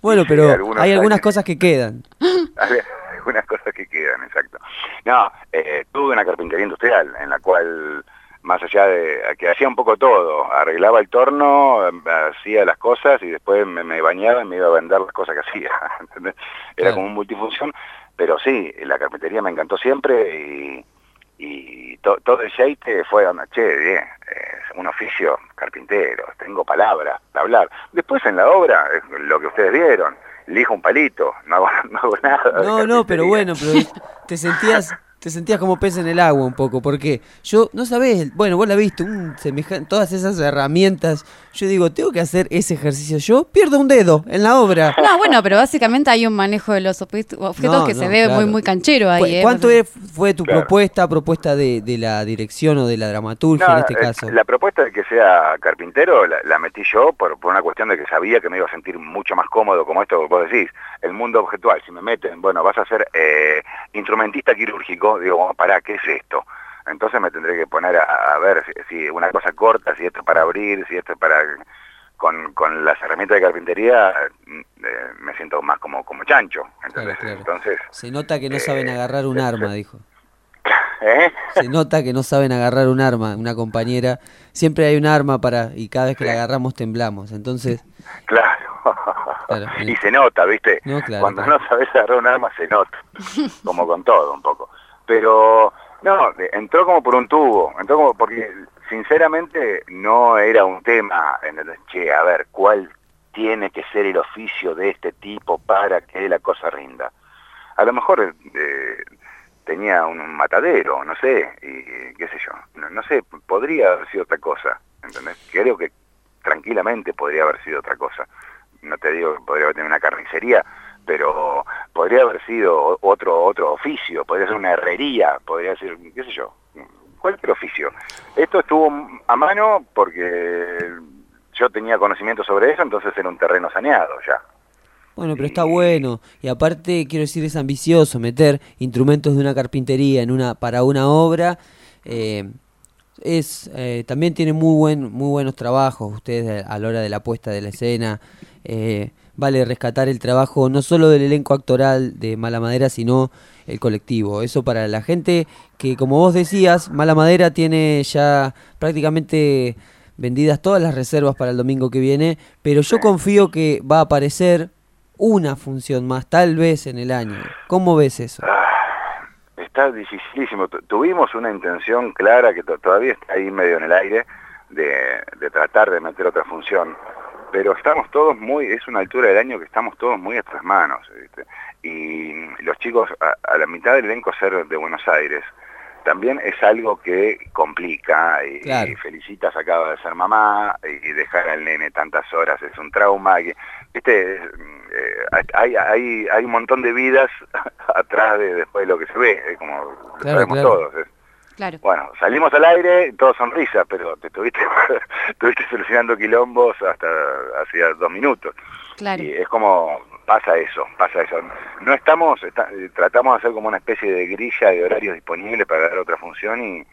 Bueno, pero hay algunas años- cosas que quedan. Hay algunas cosas que quedan, exacto. No, eh, tuve una carpintería industrial en la cual, más allá de que hacía un poco todo, arreglaba el torno, em, hacía las cosas y después me, me bañaba y me iba a vender las cosas que hacía. Era Claro. como un multifunción, pero sí, la carpintería me encantó siempre y, y to- todo el aceite fue, che, bien, es un oficio carpintero, tengo palabras para hablar. Después en la obra, lo que ustedes vieron, elijo un palito, no hago, no hago nada. No, no, pero bueno, pero te sentías te sentías como pez en el agua un poco, porque yo, no sabés, bueno, vos la viste, un semejan- todas esas herramientas, yo digo, tengo que hacer ese ejercicio, yo pierdo un dedo en la obra. No, bueno, pero básicamente hay un manejo de los objet- objetos No, que no, se ve claro. muy muy canchero ahí. ¿Cu- ¿eh? ¿Cuánto es- fue tu Claro. propuesta, propuesta de, de la dirección o de la dramaturgia No, en este eh, caso? La propuesta de que sea carpintero la, la metí yo por, por una cuestión de que sabía que me iba a sentir mucho más cómodo, como esto que vos decís, el mundo objetual. Si me meten, bueno, vas a ser eh, instrumentista quirúrgico, digo, pará, ¿qué es esto? Entonces me tendré que poner a, a ver si, si una cosa corta, si esto es para abrir, si esto es para... Con, con las herramientas de carpintería mm, eh, me siento más como, como chancho. ¿entendés? claro. Entonces, Se nota que no saben eh, agarrar un eh, arma, dijo. ¿eh? Se nota que no saben agarrar un arma, una compañera. Siempre hay un arma para y cada vez que la agarramos temblamos. Entonces, Claro. Claro, y se nota, ¿viste? No, claro, Cuando claro. no sabes agarrar un arma se nota. Como con todo un poco. Pero, no, entró como por un tubo. Entró como porque sinceramente no era un tema, che, a ver, ¿cuál tiene que ser el oficio de este tipo para que la cosa rinda? A lo mejor eh, tenía un matadero, no sé, y qué sé yo, no, no sé, podría haber sido otra cosa, ¿entendés? Creo que tranquilamente podría haber sido otra cosa. No te digo que podría haber tenido una carnicería, pero podría haber sido otro otro oficio, podría ser una herrería, podría ser, qué sé yo, cualquier oficio. Esto estuvo a mano porque yo tenía conocimiento sobre eso, entonces era un terreno saneado ya. Bueno, pero está bueno. Y aparte, quiero decir, es ambicioso meter instrumentos de una carpintería en una para una obra. eh, es eh, También tiene muy, buen, muy buenos trabajos ustedes a la hora de la puesta de la escena. eh, vale rescatar el trabajo no solo del elenco actoral de Mala Madera, sino el colectivo. Eso para la gente que, como vos decías, Mala Madera tiene ya prácticamente vendidas todas las reservas para el domingo que viene, pero yo confío que va a aparecer una función más, tal vez en el año. ¿Cómo ves eso? Ah, está dificilísimo. Tu- Tuvimos una intención clara que to- todavía está ahí medio en el aire de, de tratar de meter otra función, pero estamos todos muy, es una altura del año que estamos todos muy a nuestras manos. ¿viste? Y los chicos, a, a la mitad del elenco ser de Buenos Aires, también es algo que complica y, Claro. y Felicitas acaba de ser mamá y dejar al nene tantas horas es un trauma. que- ¿viste? Eh, hay, hay, hay un montón de vidas atrás de después de lo que se ve, como lo sabemos claro. todos. es- Claro. Bueno, salimos al aire, todo sonrisa, pero te estuviste, estuviste solucionando quilombos hasta hacía dos minutos. Claro. Y es como, pasa eso, pasa eso. No estamos, está- tratamos de hacer como una especie de grilla de horarios disponibles para dar otra función y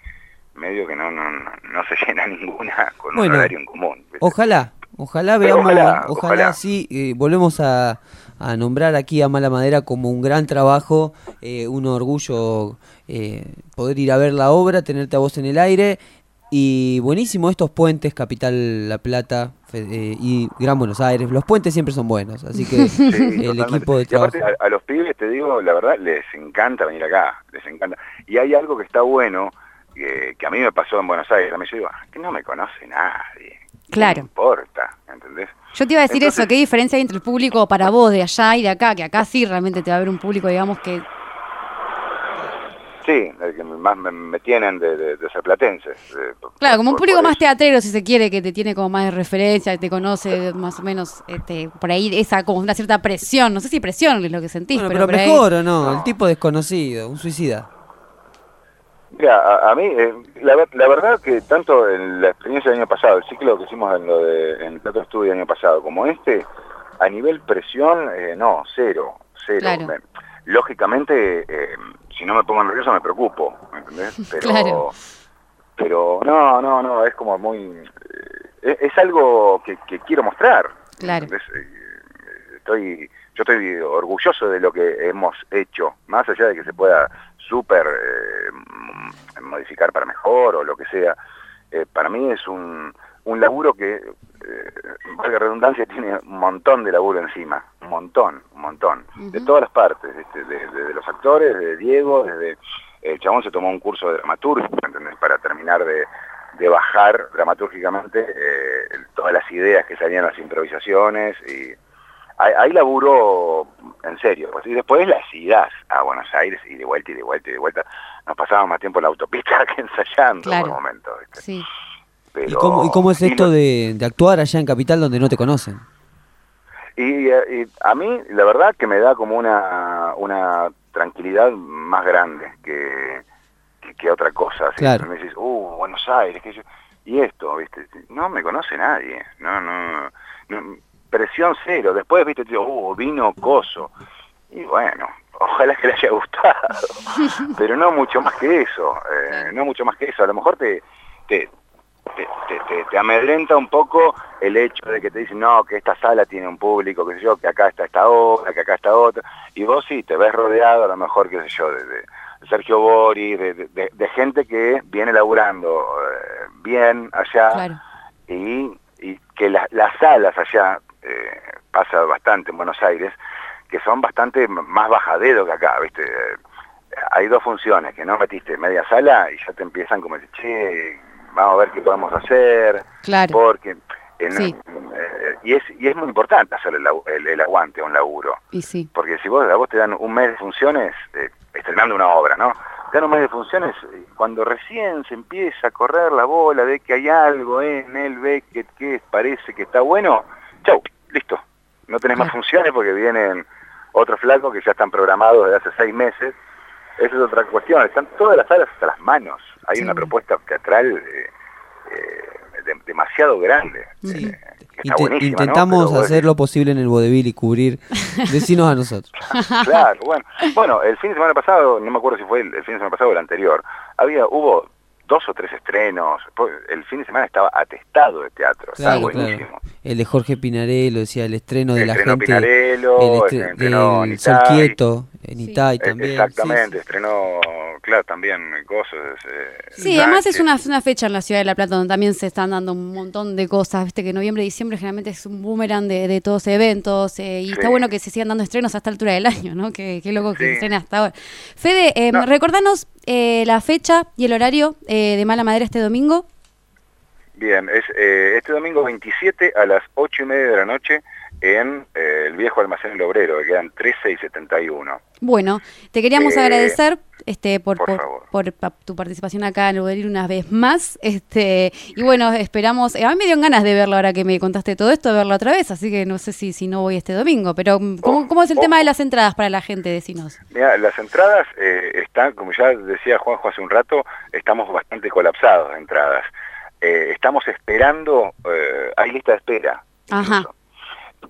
medio que no, no, no, no se llena ninguna con Bueno, un horario en común. ¿viste? Ojalá, ojalá veamos, ojalá, ojalá, ojalá. sí, eh, volvemos a, a nombrar aquí a Mala Madera como un gran trabajo, eh, un orgullo eh, poder ir a ver la obra, tenerte a vos en el aire y buenísimo estos puentes, Capital La Plata eh, y Gran Buenos Aires, los puentes siempre son buenos, así que Sí, el totalmente. equipo de Y aparte, trabajo... a, a los pibes, te digo, la verdad, les encanta venir acá, les encanta. Y hay algo que está bueno, que, que a mí me pasó en Buenos Aires, también yo digo, "Ah, que no me conoce nadie. ¿Qué Claro. me importa, ¿entendés? Yo te iba a decir Entonces- eso, ¿qué diferencia hay entre el público para vos de allá y de acá? Que acá sí realmente te va a ver un público, digamos, que... Sí, el que más me, me tienen de, de, de ser platenses. de- Claro, como un público más teatrero, si se quiere, que te tiene como más de referencia, que te conoce más o menos, este, por ahí esa como una cierta presión, no sé si presión es lo que sentís, Bueno, pero, pero ahí- mejor o no, el tipo desconocido, un suicida. Mira, a, a mí, eh, la, ver- la verdad que tanto en la experiencia del año pasado, el ciclo que hicimos en, lo de, en el Estudio el año pasado, como este, a nivel presión, eh, no, cero, cero. Claro. Me- lógicamente, eh, si no me pongo nervioso me preocupo, ¿me entendés? Pero, Claro. pero no, no, no, es como muy... eh, es, es algo que, que quiero mostrar. Claro. ¿entendés? Estoy yo estoy orgulloso de lo que hemos hecho, más allá de que se pueda súper eh, modificar para mejor o lo que sea. Eh, para mí es un, un laburo que, eh, valga redundancia, tiene un montón de laburo encima, un montón, un montón, de todas las partes, ¿viste? de, de- de los actores, de Diego, desde el chabón se tomó un curso de dramaturgia, ¿entendés? Para terminar de, de bajar dramatúrgicamente eh, todas las ideas que salían las improvisaciones y hay, hay laburo en serio. Pues, y después las idas a Buenos Aires y de vuelta y de vuelta y de vuelta. Nos pasábamos más tiempo en la autopista que ensayando Claro. por momentos. ¿viste? Sí. Pero- ¿Y cómo, ¿Y cómo es y esto de, de actuar allá en Capital donde no te conocen? Y, eh, y a mí, la verdad, que me da como una, una tranquilidad más grande que, que, que otra cosa. Así, Claro. Me dices, uh, Buenos Aires, que yo... Y esto, ¿viste? No me conoce nadie. No, no, no, presión cero. Después, ¿viste? Te digo, uh, vino coso. Y bueno, ojalá que le haya gustado. Pero no mucho más que eso. eh. No mucho más que eso. A lo mejor te... te te, te- amedrenta un poco el hecho de que te dicen, no, que esta sala tiene un público, qué sé yo, que acá está esta obra, que acá está otra, y vos sí, te ves rodeado a lo mejor, qué sé yo, de, de Sergio Boris, de, de- de- de gente que viene laburando eh, bien allá, Claro. y, y que la- las salas allá, eh, pasa bastante en Buenos Aires, que son bastante más bajaderos que acá, ¿viste? Eh, Hay dos funciones, que no metiste media sala y ya te empiezan como che, vamos a ver qué podemos hacer, Claro. porque... en- Sí. eh, y, es, y es muy importante hacer el, el- el aguante a un laburo. Y sí. Porque si vos, a vos te dan un mes de funciones, eh, estrenando una obra, ¿no? Te dan un mes de funciones, eh, cuando recién se empieza a correr la bola de que hay algo en él, ve que, que parece que está bueno, chau, listo. No tenés más funciones porque vienen otros flacos que ya están programados desde hace seis meses. Esa es otra cuestión, están todas las salas hasta las manos. Hay Sí. una propuesta teatral eh, eh, de- demasiado grande. Sí. eh, intentamos hacer lo posible en el vodevil y cubrir. Decinos a nosotros. Claro, bueno. Bueno, el fin de semana pasado, no me acuerdo si fue el, el fin de semana pasado o el anterior, había, hubo dos o tres estrenos. pues, El fin de semana estaba atestado de teatro, estaba buenísimo. claro. El de Jorge Pinarello, decía el estreno de la Estrenó gente. Pinarello, el estre- estrenó del Sol. Quieto, en Sí. Itay Eh, también. Exactamente, sí, estrenó, claro, también cosas. Eh, Sí, además es una, una fecha en la ciudad de La Plata donde también se están dando un montón de cosas. Viste que noviembre y diciembre generalmente es un boomerang de, de todos eventos. eh, y Sí. está bueno que se sigan dando estrenos hasta altura del año, ¿no? Qué, qué loco que Sí. se estrena hasta ahora. Fede, eh, No. recordanos eh, la fecha y el horario eh, de Mala Madera este domingo. Bien, es eh, este domingo 27 a las 8 y media de la noche en eh, el viejo almacén El Obrero, que quedan 13 y 71. Bueno, te queríamos Eh, agradecer este por, por por, tu participación acá en Bodegil una vez más. Este, y bueno, esperamos. eh, a mí me dieron ganas de verlo ahora que me contaste todo esto, de verlo otra vez, así que no sé si, si no voy este domingo. Pero, mm, ¿cómo, Oh, cómo es el oh. tema de las entradas para la gente? Decinos. Mira, las entradas eh, están, como ya decía Juanjo hace un rato, estamos bastante colapsados de entradas. Eh, estamos esperando, eh, hay lista de espera. Ajá.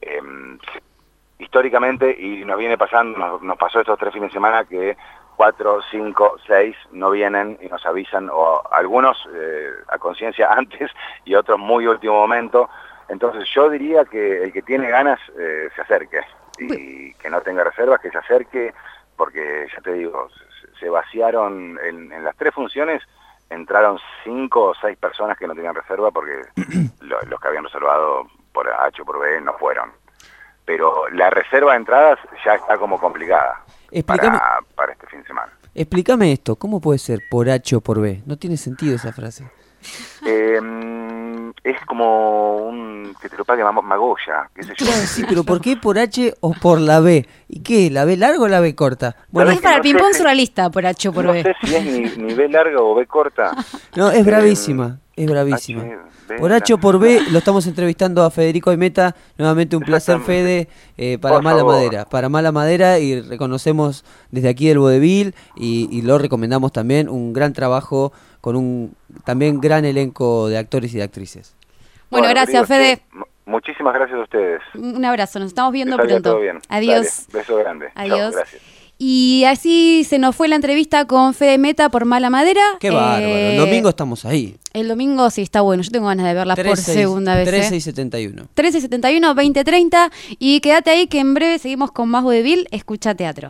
Em, históricamente, y nos viene pasando, nos, nos pasó estos tres fines de semana que cuatro, cinco, seis no vienen y nos avisan, o algunos eh, a conciencia antes y otros muy último momento. Entonces yo diría que el que tiene ganas se acerque y que no tenga reservas, que se acerque, porque ya te digo, se, se vaciaron en, en las tres funciones, entraron cinco o seis personas que no tenían reserva porque lo- los que habían reservado por H o por B no fueron. Pero la reserva de entradas ya está como complicada Explícame- para, para este fin de semana. Explícame esto, ¿cómo puede ser por H o por B? No tiene sentido esa frase. Eh, es como un que te lo pague Magoya, qué sé yo. Claro, sí, pero ¿por qué por H o por la B? ¿Y qué? ¿La B larga o la B corta? Bueno, es para no el ping-pong sé- surrealista, por H o por no B. sé si es ni, ni B larga o B corta. no, es bravísima, es bravísima. H, B, Por H o por B lo estamos entrevistando a Federico Aimeta, nuevamente un placer. Fede, eh, para Por Mala favor. Madera, para Mala Madera y reconocemos desde aquí del Vodevil y, y lo recomendamos también, un gran trabajo con un también gran elenco de actores y de actrices. Bueno, gracias, Fede. Muchísimas gracias a ustedes. Un abrazo, nos estamos viendo Que pronto. todo bien. Adiós. Dale, beso grande. Chao, Adiós. gracias. Y así se nos fue la entrevista con Fede Meta por Mala Madera. Qué Eh, bárbaro, el domingo estamos ahí. El domingo sí está bueno, yo tengo ganas de verla por 13 y- segunda vez. 13 ¿eh? y 71. 13 71 20 30 y quédate ahí que en breve seguimos con más Vodevil, escucha teatro.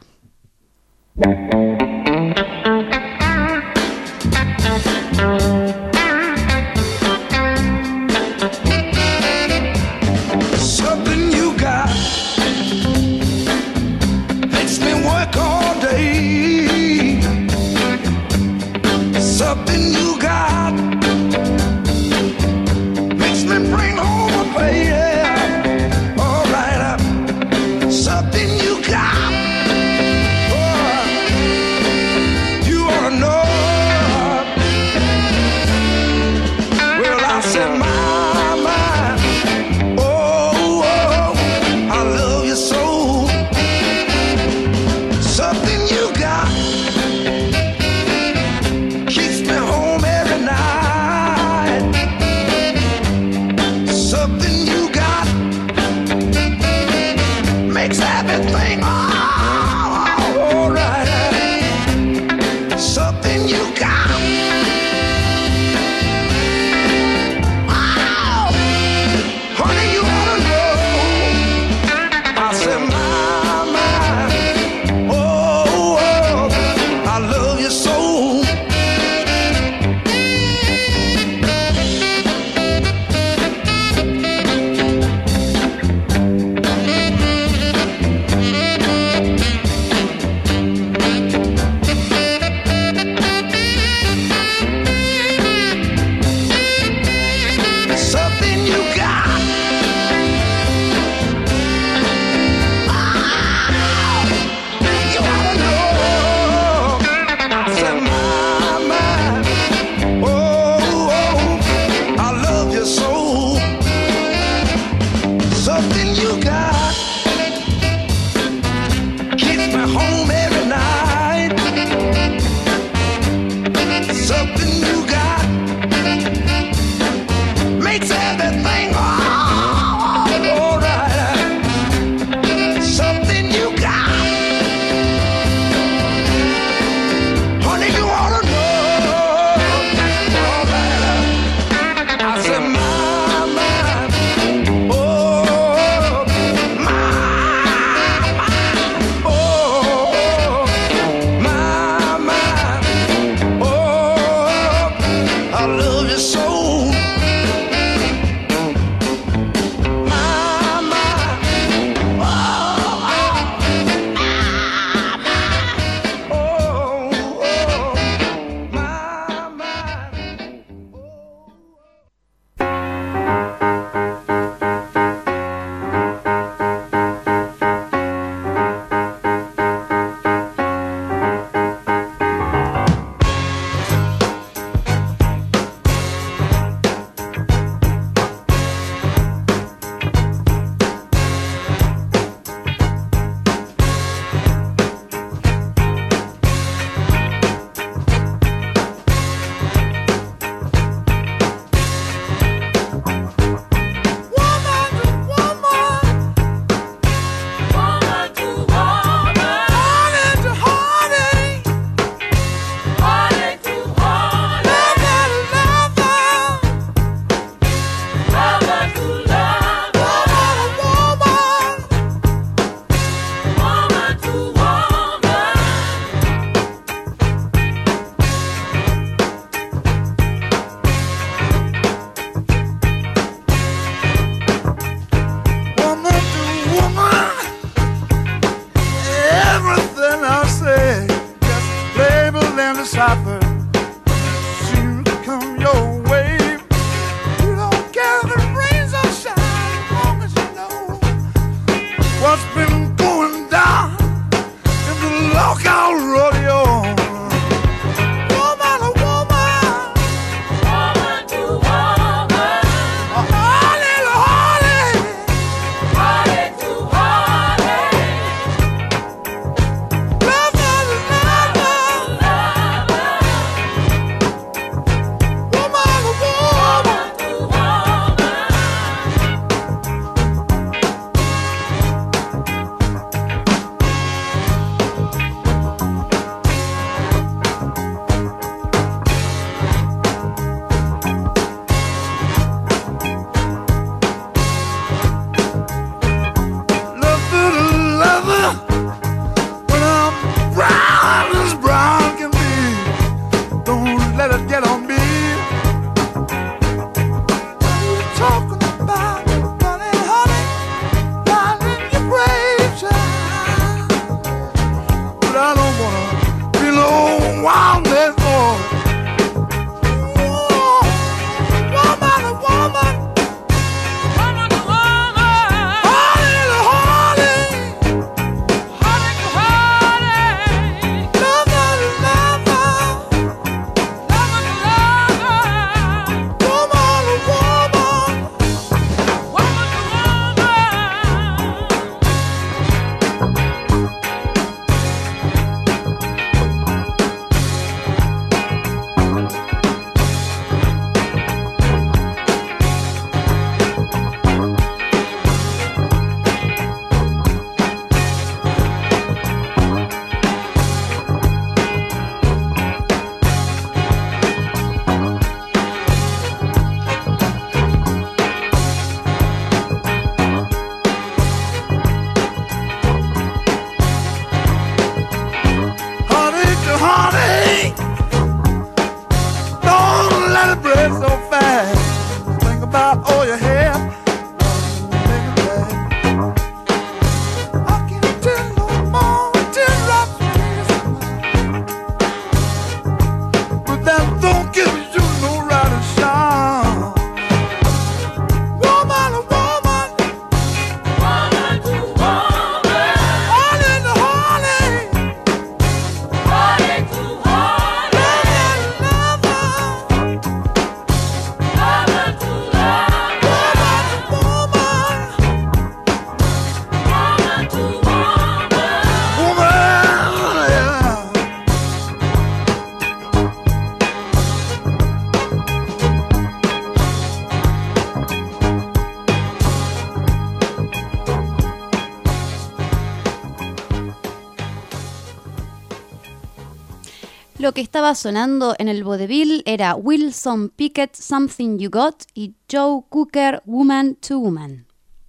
Lo que estaba sonando en el vodevil era Wilson Pickett, Something You Got y Joe Cooker, Woman to Woman.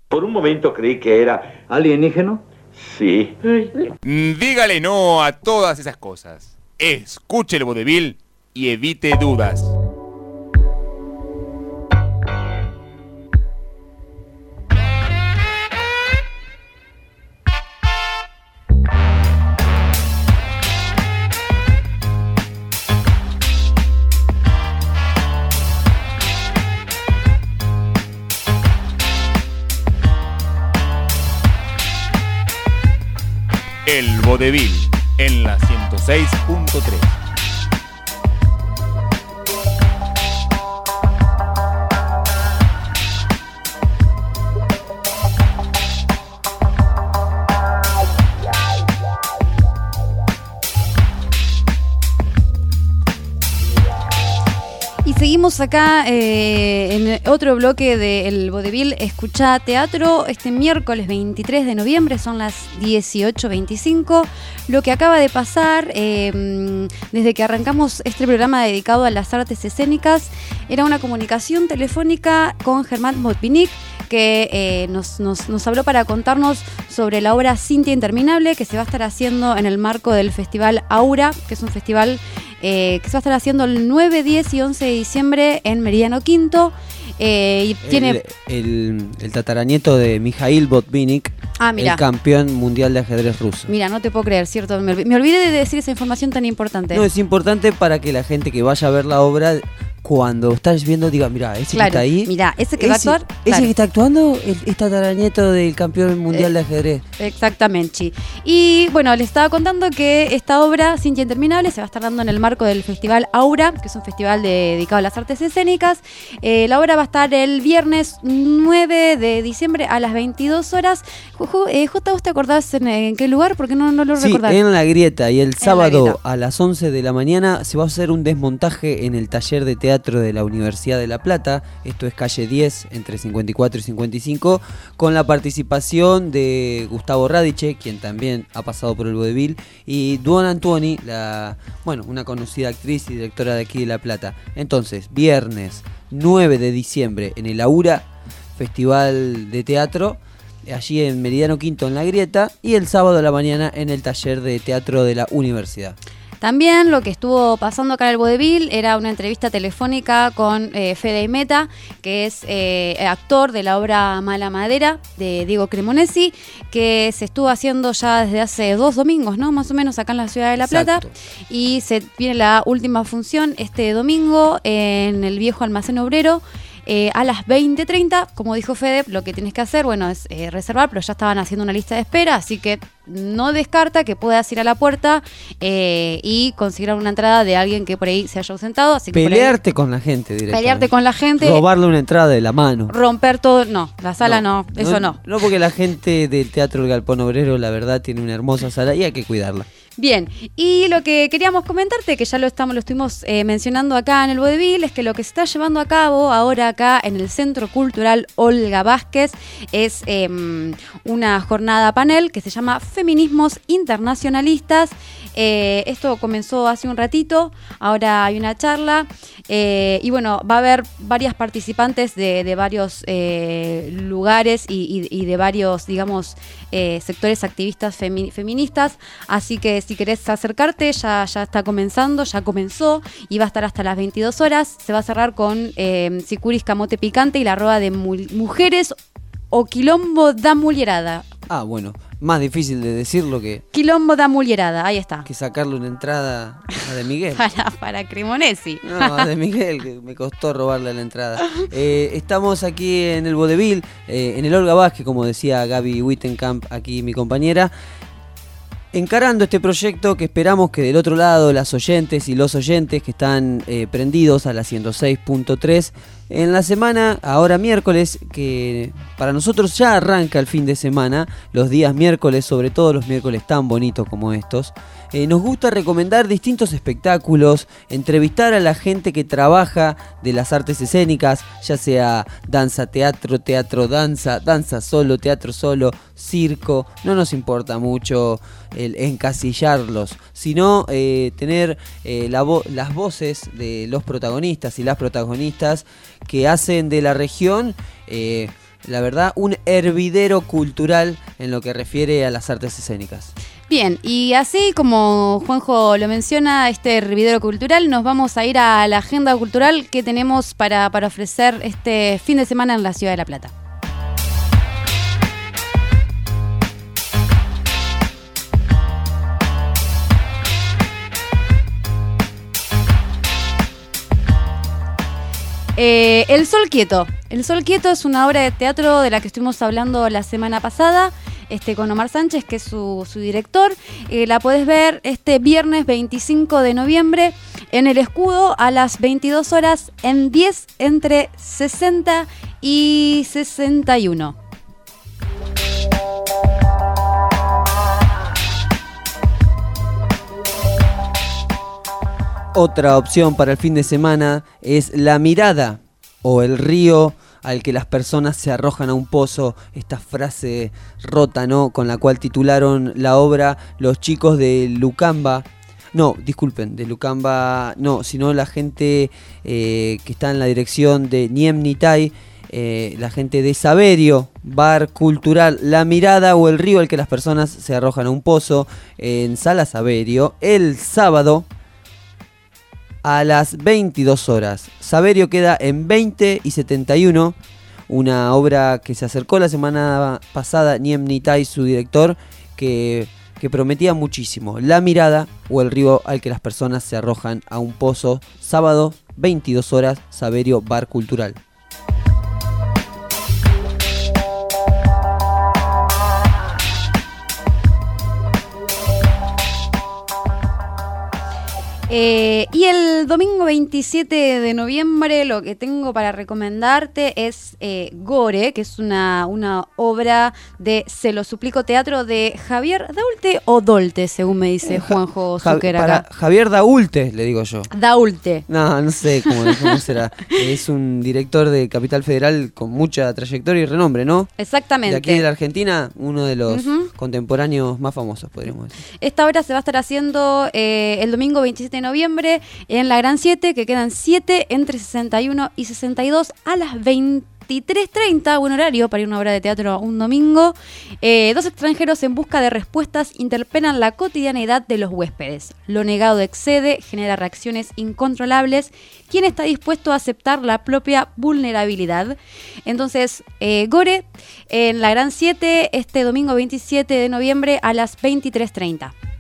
Por un momento creí que era alienígeno. Sí. Dígale no a todas esas cosas. Escuche el vodevil y evite dudas. El vodevil en la 106.3. seguimos acá eh, en otro bloque del vodevil Escuchá Teatro. Este miércoles 23 de noviembre son las 18.25. Lo que acaba de pasar eh, desde que arrancamos este programa dedicado a las artes escénicas era una comunicación telefónica con Germán Motvinic que eh, nos, nos- nos habló para contarnos sobre la obra Cintia Interminable que se va a estar haciendo en el marco del Festival Aura, que es un festival eh, que se va a estar haciendo el 9, 10 y 11 de diciembre en Meridiano Quinto. eh, y tiene. El, el- el tataranieto de Mikhail Botvinnik, Ah, el campeón mundial de ajedrez ruso. Mira, no te puedo creer, ¿cierto? Me olvidé de decir esa información tan importante. No, es importante para que la gente que vaya a ver la obra, cuando estás viendo, diga, mira, ese Claro, que está ahí. mirá, ese que va a actuar, Ese claro. que está actuando es, tataranieto del campeón mundial Eh, de ajedrez. Exactamente. Y bueno, les estaba contando que esta obra, Cintia Interminable, se va a estar dando en el marco del Festival Aura, que es un festival de- dedicado a las artes escénicas. Eh, la obra va a estar el viernes 9 de diciembre a las 22 horas. Ju- eh, Jota, ¿vos te acordás en, en qué lugar? Porque no, no lo Sí, recordás. en la grieta. Y el sábado a las 11 de la mañana se va a hacer un desmontaje en el taller de teatro de la Universidad de La Plata. Esto es calle 10, entre 54 y 55, con la participación de Gustavo Radiche, quien también ha pasado por el vodevil, y Duan Antuoni, la, bueno, una conocida actriz y directora de aquí de La Plata. Entonces, viernes 9 de diciembre en el Aura Festival de Teatro allí en Meridiano Quinto en La Grieta y el sábado a la mañana en el taller de teatro de la universidad. También lo que estuvo pasando acá en el Vodevil era una entrevista telefónica con eh, Fede Meta, que es eh, actor de la obra Mala Madera de Diego Cremonesi, que se estuvo haciendo ya desde hace dos domingos, ¿no? Más o menos acá en la ciudad de La Plata. Exacto. Y se viene la última función este domingo en el viejo almacén obrero. Eh, a las 20.30, como dijo Fede, lo que tienes que hacer, bueno, es eh, reservar, pero ya estaban haciendo una lista de espera, así que no descarta que puedas ir a la puerta eh, y conseguir una entrada de alguien que por ahí se haya ausentado. Así que por ahí- Pelearte con la gente directamente. pelearte con la gente, Robarle una entrada de la mano. romper todo. No, la sala no, eso no. No, porque la gente del Teatro del Galpón Obrero, la verdad, tiene una hermosa sala y hay que cuidarla. Bien, y lo que queríamos comentarte, que ya lo estamos, lo estuvimos eh, mencionando acá en el Vodevil, es que lo que se está llevando a cabo ahora acá en el Centro Cultural Olga Vázquez es em, una jornada panel que se llama Feminismos Internacionalistas. Eh, esto comenzó hace un ratito, ahora hay una charla eh, y bueno, va a haber varias participantes de, de varios eh, lugares y, de varios, digamos, sectores activistas femi- feministas. Así que si querés acercarte, ya, ya está comenzando, ya comenzó y va a estar hasta las 22 horas. Se va a cerrar con Sicuris Camote Picante y la roba de mujeres o Quilombo da Mulierada. Ah, bueno, más difícil de decirlo que, Quilombo da Mulierada, ahí está. que sacarle una entrada a de Miguel. Para, para Cremonesi. No, a de Miguel, que me costó robarle la entrada. Eh, estamos aquí en el Vodevil, eh, en el Olga Vázquez, como decía Gaby Wittenkamp, aquí mi compañera, encarando este proyecto que esperamos que del otro lado las oyentes y los oyentes que están eh, prendidos a la 106.3 En la semana, ahora miércoles, que para nosotros ya arranca el fin de semana, los días miércoles, sobre todo los miércoles tan bonitos como estos, eh, nos gusta recomendar distintos espectáculos, entrevistar a la gente que trabaja de las artes escénicas, ya sea danza, teatro, teatro, danza, danza solo, teatro solo, circo, no nos importa mucho el encasillarlos, sino eh, tener eh, las voces de los protagonistas y las protagonistas que hacen de la región, eh, la verdad, un hervidero cultural en lo que refiere a las artes escénicas. Bien, y así como Juanjo lo menciona, este hervidero cultural, nos vamos a ir a la agenda cultural que tenemos para, para ofrecer este fin de semana en la ciudad de La Plata. Eh, El Sol Quieto. El Sol Quieto es una obra de teatro de la que estuvimos hablando la semana pasada este, con Omar Sánchez, que es su, director. Eh, la puedes ver este viernes 25 de noviembre en el escudo a las 22 horas en 10 entre 60 y 61. Otra opción para el fin de semana es La Mirada o El Río al que las personas se arrojan a un pozo, esta frase rota, ¿no? Con la cual titularon la obra los chicos de Lucamba. No, disculpen, de Lucamba, no, sino la gente eh, que está en la dirección de Niem Nitai, eh, la gente de Saberio, bar cultural La Mirada o El Río al que las personas se arrojan a un pozo en Sala Saberio el sábado a las 22 horas. Saberio queda en 20 y 71, una obra que se acercó la semana pasada Niem Nitai, su director, que, que prometía muchísimo. La mirada o el río al que las personas se arrojan a un pozo. Sábado, 22 horas, Saberio Bar Cultural. Eh, y el domingo 27 de noviembre lo que tengo para recomendarte es eh, Gore, que es una, una obra de Se lo suplico teatro de Javier Daulte o Dolte, según me dice Juanjo Ja- Zucker para. Javier Daulte, le digo yo. Daulte. No, no sé cómo, cómo será. Es un director de Capital Federal con mucha trayectoria y renombre, ¿no? Exactamente. De aquí de la Argentina, uno de los contemporáneos más famosos, podríamos decir. Esta obra se va a estar haciendo eh, el domingo 27 de noviembre en la Gran 7, que quedan 7 entre 61 y 62 a las 23.30, buen horario para ir a una obra de teatro un domingo. Eh, dos extranjeros en busca de respuestas interpelan la cotidianeidad de los huéspedes. Lo negado excede, genera reacciones incontrolables. ¿Quién está dispuesto a aceptar la propia vulnerabilidad? Entonces, eh, Gore, en la Gran 7, este domingo 27 de noviembre a las 23.30.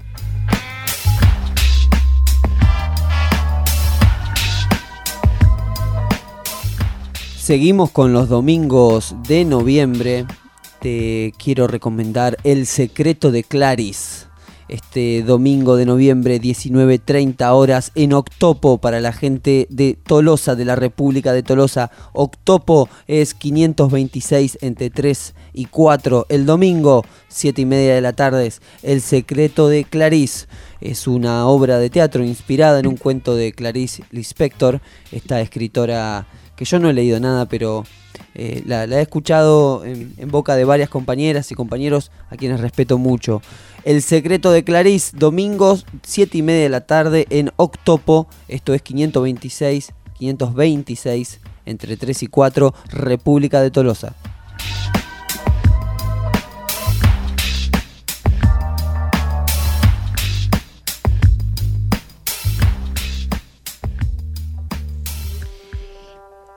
Seguimos con los domingos de noviembre. Te quiero recomendar El secreto de Claris. Este domingo de noviembre, 19.30 horas, en Octopo para la gente de Tolosa, de la República de Tolosa. Octopo es 526 entre 3 y 4. El domingo, 7 y media de la tarde, es El secreto de Clarice. Es una obra de teatro inspirada en un cuento de Clarice Lispector, esta escritora que yo no he leído nada, pero eh, la, he escuchado en, boca de varias compañeras y compañeros a quienes respeto mucho. El secreto de Clarice, domingos 7 y media de la tarde en Octopo, esto es 526, 526, entre 3 y 4, República de Tolosa.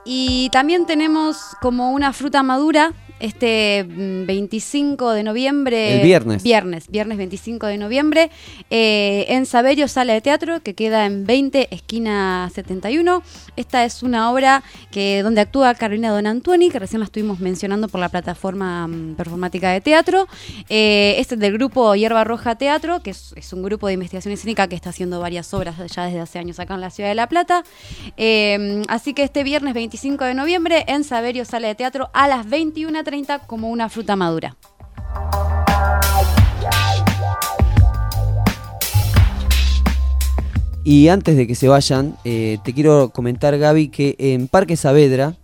Y también tenemos como una fruta madura este mm, 25 de noviembre. El viernes. Viernes, viernes 25 de noviembre, eh, en Saberio Sala de Teatro, que queda en 20, esquina 71. Esta es una obra que donde actúa Carolina Don Antuoni, que recién la estuvimos mencionando por la plataforma mm, performática de teatro. Eh, este es del grupo Hierba Roja Teatro, que es, es un grupo de investigación escénica que está haciendo varias obras ya desde hace años acá en la ciudad de La Plata. Eh, así que este viernes 25 de noviembre en Saberio Sala de Teatro a las 21.30 como una fruta madura. Y antes de que se vayan, eh, te quiero comentar, Gaby, que en Parque Saavedra,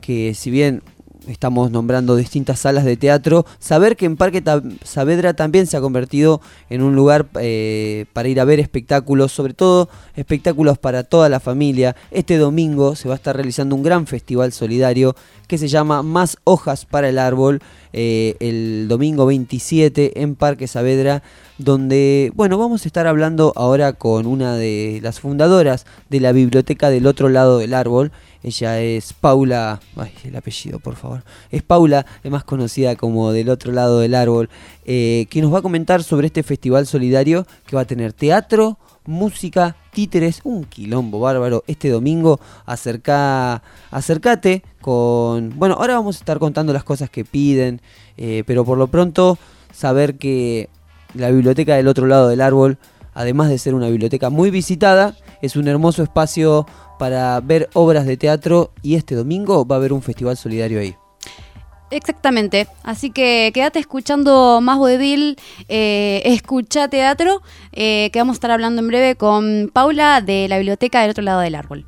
que si bien estamos nombrando distintas salas de teatro, saber que en Parque Saavedra también se ha convertido en un lugar eh, para ir a ver espectáculos, sobre todo espectáculos para toda la familia. Este domingo se va a estar realizando un gran festival solidario que se llama Más hojas para el árbol, eh, el domingo 27 en Parque Saavedra, donde, bueno, vamos a estar hablando ahora con una de las fundadoras de la biblioteca del otro lado del árbol. Ella es Paula, ay, el apellido, por favor. Es Paula, más conocida como del otro lado del árbol, eh, que nos va a comentar sobre este festival solidario que va a tener teatro, música, títeres, un quilombo bárbaro este domingo. Acerca, acércate con. Bueno, ahora vamos a estar contando las cosas que piden, eh, pero por lo pronto saber que la biblioteca del otro lado del árbol, además de ser una biblioteca muy visitada, es un hermoso espacio para ver obras de teatro y este domingo va a haber un festival solidario ahí. Exactamente, así que quédate escuchando más vodevil, eh, escucha teatro, eh, que vamos a estar hablando en breve con Paula de la biblioteca del otro lado del árbol.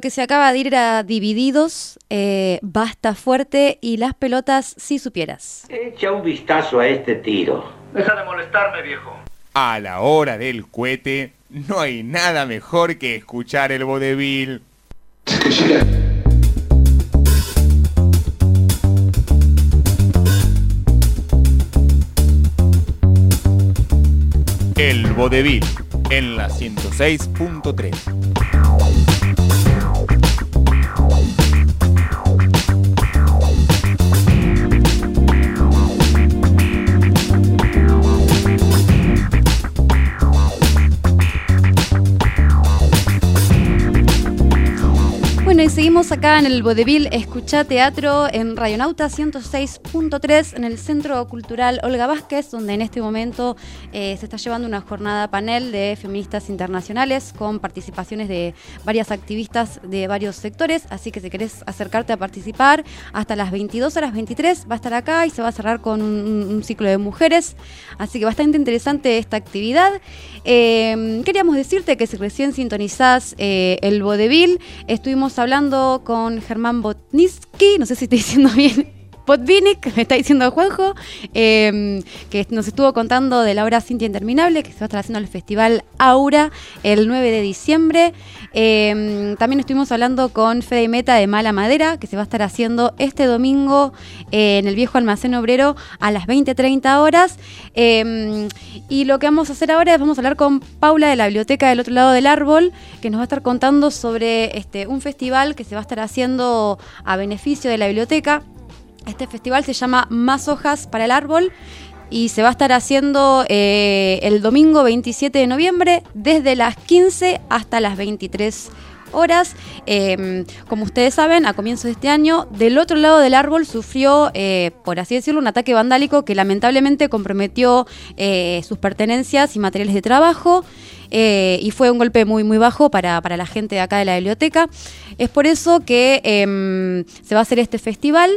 Lo que se acaba de ir a Divididos, eh, Basta Fuerte y Las Pelotas Si Supieras. Echa un vistazo a este tiro. Deja de molestarme, viejo. A la hora del cohete, no hay nada mejor que escuchar el vodevil. El vodevil en la 106.3. seguimos acá en el Vodevil Escucha Teatro en Radionauta 106.3 en el Centro Cultural Olga Vázquez, donde en este momento eh, se está llevando una jornada panel de feministas internacionales con participaciones de varias activistas de varios sectores. Así que si querés acercarte a participar, hasta las 22 a las 23 va a estar acá y se va a cerrar con un, un ciclo de mujeres. Así que bastante interesante esta actividad. Eh, queríamos decirte que si recién sintonizás eh, el Vodevil, estuvimos hablando con Germán Botniski, no sé si estoy diciendo bien. Botvinnik, me está diciendo Juanjo, eh, que nos estuvo contando de la obra Cintia Interminable, que se va a estar haciendo el Festival Aura el 9 de diciembre. Eh, también estuvimos hablando con Fede Meta de Mala Madera, que se va a estar haciendo este domingo eh, en el viejo almacén obrero a las 20.30 horas. Eh, y lo que vamos a hacer ahora es vamos a hablar con Paula de la Biblioteca del otro lado del árbol, que nos va a estar contando sobre este, un festival que se va a estar haciendo a beneficio de la biblioteca. Este festival se llama Más hojas para el árbol y se va a estar haciendo eh, el domingo 27 de noviembre desde las 15 hasta las 23 horas. Eh, como ustedes saben, a comienzos de este año, del otro lado del árbol sufrió, eh, por así decirlo, un ataque vandálico que lamentablemente comprometió eh, sus pertenencias y materiales de trabajo. y fue un golpe muy, muy bajo para, para la gente de acá de la biblioteca. Es por eso que em, se va a hacer este festival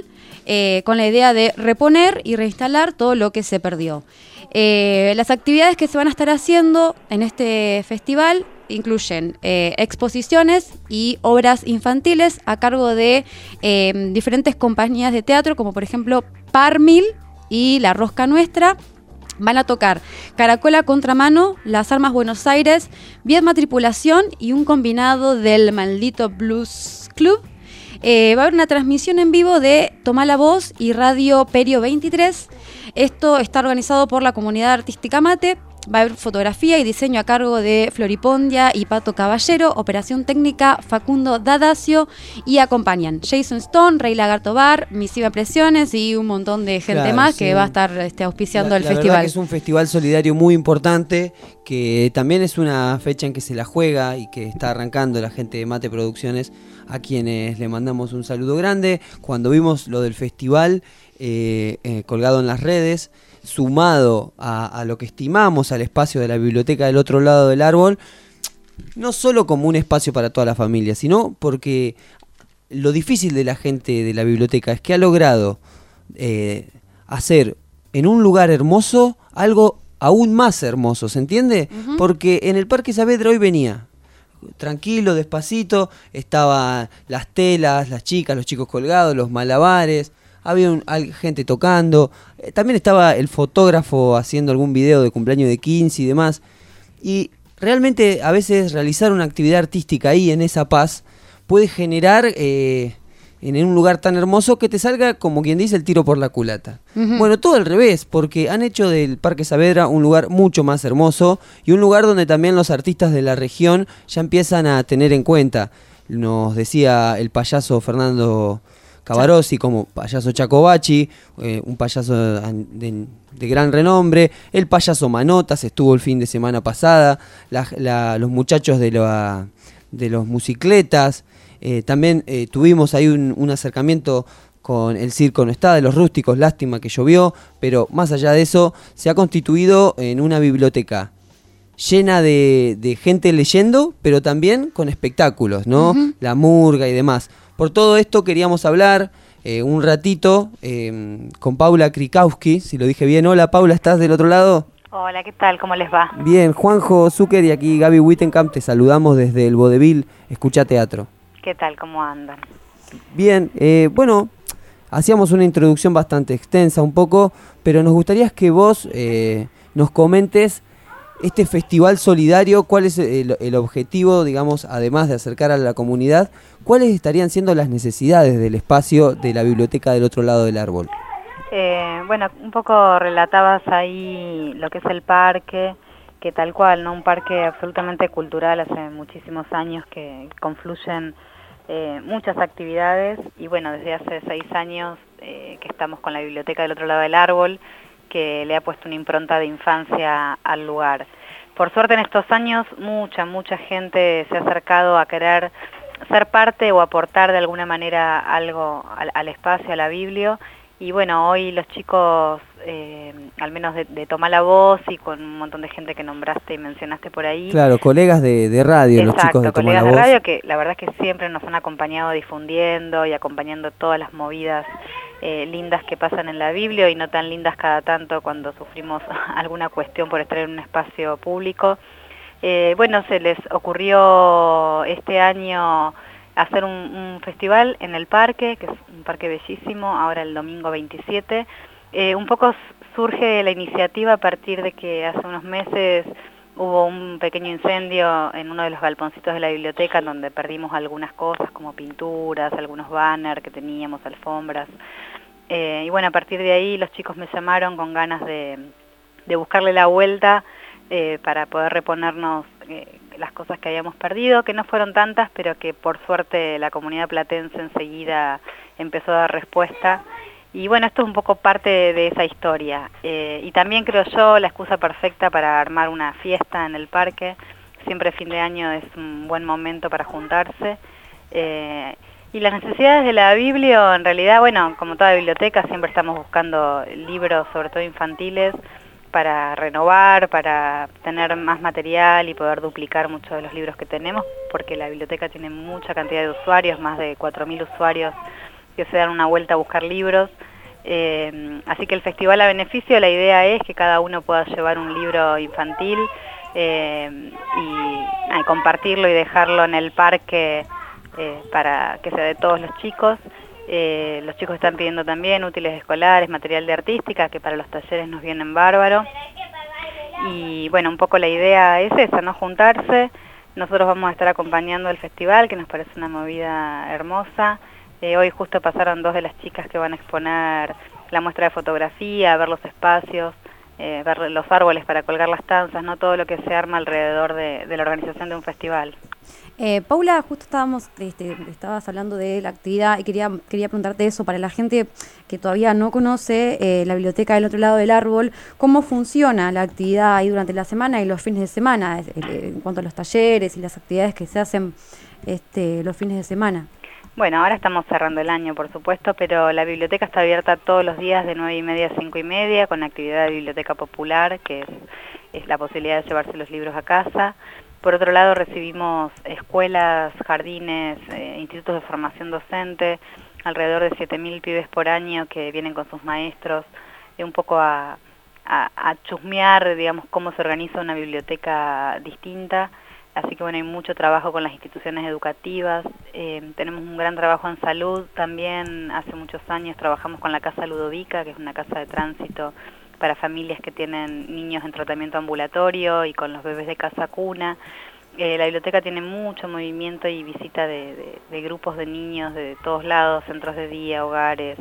eh, con la idea de reponer y reinstalar todo lo que se perdió. Eh, las actividades que se van a estar haciendo en este festival incluyen eh, exposiciones y obras infantiles a cargo de diferentes compañías de teatro, como por ejemplo Parmil y La Rosca Nuestra. Van a tocar Caracola Contramano, Las Armas Buenos Aires, Viedma Tripulación y un combinado del Maldito Blues Club. Eh, va a haber una transmisión en vivo de Tomá la Voz y Radio Perio 23. Esto está organizado por la comunidad artística Mate. Va a haber fotografía y diseño a cargo de Floripondia y Pato Caballero, operación técnica Facundo Dadacio y acompañan Jason Stone, Rey Lagarto Bar, Misiva Presiones y un montón de gente Claro, más sí. que va a estar este, auspiciando La- el la verdad festival. que es un festival solidario muy importante, que también es una fecha en que se la juega y que está arrancando la gente de Mate Producciones, a quienes le mandamos un saludo grande. Cuando vimos lo del festival eh, eh, colgado en las redes, sumado a, a lo que estimamos al espacio de la biblioteca del otro lado del árbol, no solo como un espacio para toda la familia, sino porque lo difícil de la gente de la biblioteca es que ha logrado eh, hacer en un lugar hermoso algo aún más hermoso, ¿se entiende? Porque en el Parque Saavedra hoy venía tranquilo, despacito, estaban las telas, las chicas, los chicos colgados, los malabares, había un- gente tocando, eh, también estaba el fotógrafo haciendo algún video de cumpleaños de 15 y demás. Y realmente a veces realizar una actividad artística ahí en esa paz puede generar eh, en un lugar tan hermoso que te salga, como quien dice, el tiro por la culata. Bueno, todo al revés, porque han hecho del Parque Saavedra un lugar mucho más hermoso y un lugar donde también los artistas de la región ya empiezan a tener en cuenta. Nos decía el payaso Fernando Cavarossi como payaso Chacobachi, eh, un payaso de, de gran renombre, el payaso Manotas estuvo el fin de semana pasada, la- la- los muchachos de, la- de los musicletas, eh, también eh, tuvimos ahí un, un acercamiento con el circo no está de los rústicos, lástima que llovió, pero más allá de eso se ha constituido en una biblioteca llena de, de gente leyendo, pero también con espectáculos, ¿no? La murga y demás. Por todo esto queríamos hablar eh, un ratito eh, con Paula Krikowski, si lo dije bien. Hola Paula, ¿estás del otro lado? Hola, ¿qué tal? ¿Cómo les va? Bien, Juanjo Zucker y aquí Gaby Wittenkamp, te saludamos desde el Vodevil, escucha teatro. ¿Qué tal? ¿Cómo andan? Bien, eh, bueno, hacíamos una introducción bastante extensa un poco, pero nos gustaría que vos eh, nos comentes este festival solidario, cuál es el, el objetivo, digamos, además de acercar a la comunidad, cuáles estarían siendo las necesidades del espacio de la biblioteca del otro lado del árbol. Eh, bueno, un poco relatabas ahí lo que es el parque, que tal cual, ¿no? Un parque absolutamente cultural, hace muchísimos años que confluyen eh, muchas actividades y bueno, desde hace seis años eh, que estamos con la biblioteca del otro lado del árbol, que le ha puesto una impronta de infancia al lugar. Por suerte en estos años mucha, mucha gente se ha acercado a querer ser parte o aportar de alguna manera algo al, al espacio, a la biblio. Y bueno, hoy los chicos, eh, al menos de, de Toma la Voz y con un montón de gente que nombraste y mencionaste por ahí. Claro, colegas de, de radio, los chicos de Toma colegas la de Voz. radio que la verdad es que siempre nos han acompañado difundiendo y acompañando todas las movidas eh, lindas que pasan en la Biblia y no tan lindas cada tanto cuando sufrimos alguna cuestión por estar en un espacio público. Eh, bueno, se les ocurrió este año hacer un, un festival en el parque, que es un parque bellísimo, ahora el domingo 27. Eh, un poco surge la iniciativa a partir de que hace unos meses hubo un pequeño incendio en uno de los galponcitos de la biblioteca donde perdimos algunas cosas como pinturas, algunos banners que teníamos, alfombras. Eh, y bueno, a partir de ahí los chicos me llamaron con ganas de, buscarle la vuelta eh, para poder reponernos las cosas que habíamos perdido, que no fueron tantas, pero que por suerte la comunidad platense enseguida empezó a dar respuesta. Y bueno, esto es un poco parte de esa historia. Eh, y también creo yo la excusa perfecta para armar una fiesta en el parque. Siempre fin de año es un buen momento para juntarse. Eh, y las necesidades de la Biblia, en realidad, bueno, como toda biblioteca, siempre estamos buscando libros, sobre todo infantiles, para renovar, para tener más material y poder duplicar muchos de los libros que tenemos, porque la biblioteca tiene mucha cantidad de usuarios, más de 4.000 usuarios que se dan una vuelta a buscar libros. Eh, así que el festival a beneficio, la idea es que cada uno pueda llevar un libro infantil eh, y, compartirlo y dejarlo en el parque eh, para que sea de todos los chicos. Los chicos están pidiendo también útiles escolares, material de artística, que para los talleres nos vienen bárbaro. Y bueno, un poco la idea es esa, ¿no? Juntarse. Nosotros vamos a estar acompañando el festival, que nos parece una movida hermosa. Hoy justo pasaron dos de las chicas que van a exponer la muestra de fotografía, ver los espacios, eh, ver los árboles para colgar las tanzas, ¿no? Todo lo que se arma alrededor de, de la organización de un festival. Eh, Paula, justo estábamos, este, estabas hablando de la actividad y quería, quería preguntarte eso para la gente que todavía no conoce eh, la biblioteca del otro lado del árbol, ¿cómo funciona la actividad ahí durante la semana y los fines de semana eh, en cuanto a los talleres y las actividades que se hacen este, los fines de semana? Bueno, ahora estamos cerrando el año, por supuesto, pero la biblioteca está abierta todos los días de 9 y media a 5 y media con actividad de biblioteca popular, que es, la posibilidad de llevarse los libros a casa. Por otro lado, recibimos escuelas, jardines, eh, institutos de formación docente, alrededor de 7.000 pibes por año que vienen con sus maestros, eh, un poco a, a, a chusmear, digamos, cómo se organiza una biblioteca distinta. Así que bueno, hay mucho trabajo con las instituciones educativas, eh, tenemos un gran trabajo en salud también, hace muchos años trabajamos con la Casa Ludovica, que es una casa de tránsito para familias que tienen niños en tratamiento ambulatorio y con los bebés de casa cuna. Eh, la biblioteca tiene mucho movimiento y visita de, grupos de niños de todos lados, centros de día, hogares.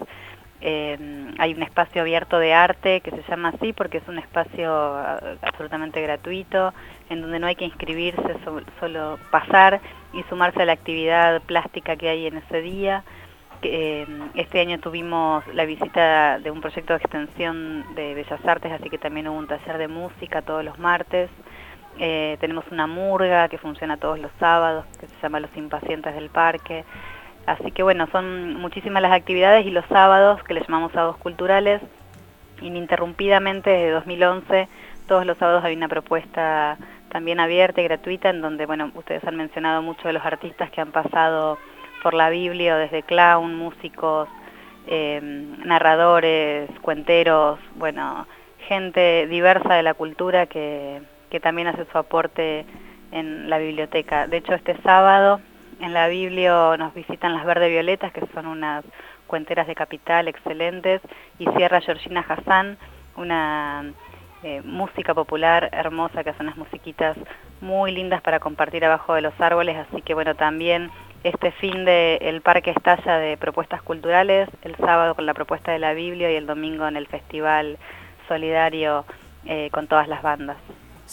Eh, hay un espacio abierto de arte que se llama así porque es un espacio uh, absolutamente gratuito en donde no hay que inscribirse, so, solo pasar y sumarse a la actividad plástica que hay en ese día. Eh, este año tuvimos la visita de un proyecto de extensión de Bellas Artes, así que también hubo un taller de música todos los martes. Eh, tenemos una murga que funciona todos los sábados, que se llama Los Impacientes del Parque. Así que bueno, son muchísimas las actividades y los sábados, que les llamamos sábados culturales, ininterrumpidamente desde 2011, todos los sábados hay una propuesta también abierta y gratuita en donde, bueno, ustedes han mencionado mucho de los artistas que han pasado por la Biblia, desde clown, músicos, eh, narradores, cuenteros, bueno, gente diversa de la cultura que, que también hace su aporte en la biblioteca. De hecho, este sábado en la Biblia nos visitan las Verde Violetas, que son unas cuenteras de capital excelentes, y cierra Georgina Hassan, una eh, música popular hermosa que hace unas musiquitas muy lindas para compartir abajo de los árboles, así que bueno, también este fin de el Parque Estalla de propuestas culturales, el sábado con la propuesta de la Biblia y el domingo en el Festival Solidario eh, con todas las bandas.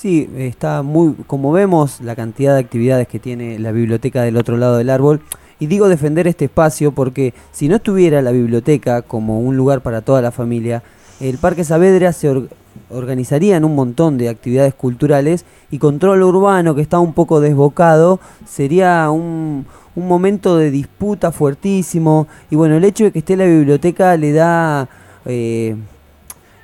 Sí, está muy, como vemos, la cantidad de actividades que tiene la biblioteca del otro lado del árbol. Y digo defender este espacio porque si no estuviera la biblioteca como un lugar para toda la familia, el Parque Saavedra se or- organizaría en un montón de actividades culturales y control urbano que está un poco desbocado sería un, un momento de disputa fuertísimo y bueno, el hecho de que esté la biblioteca le da... eh,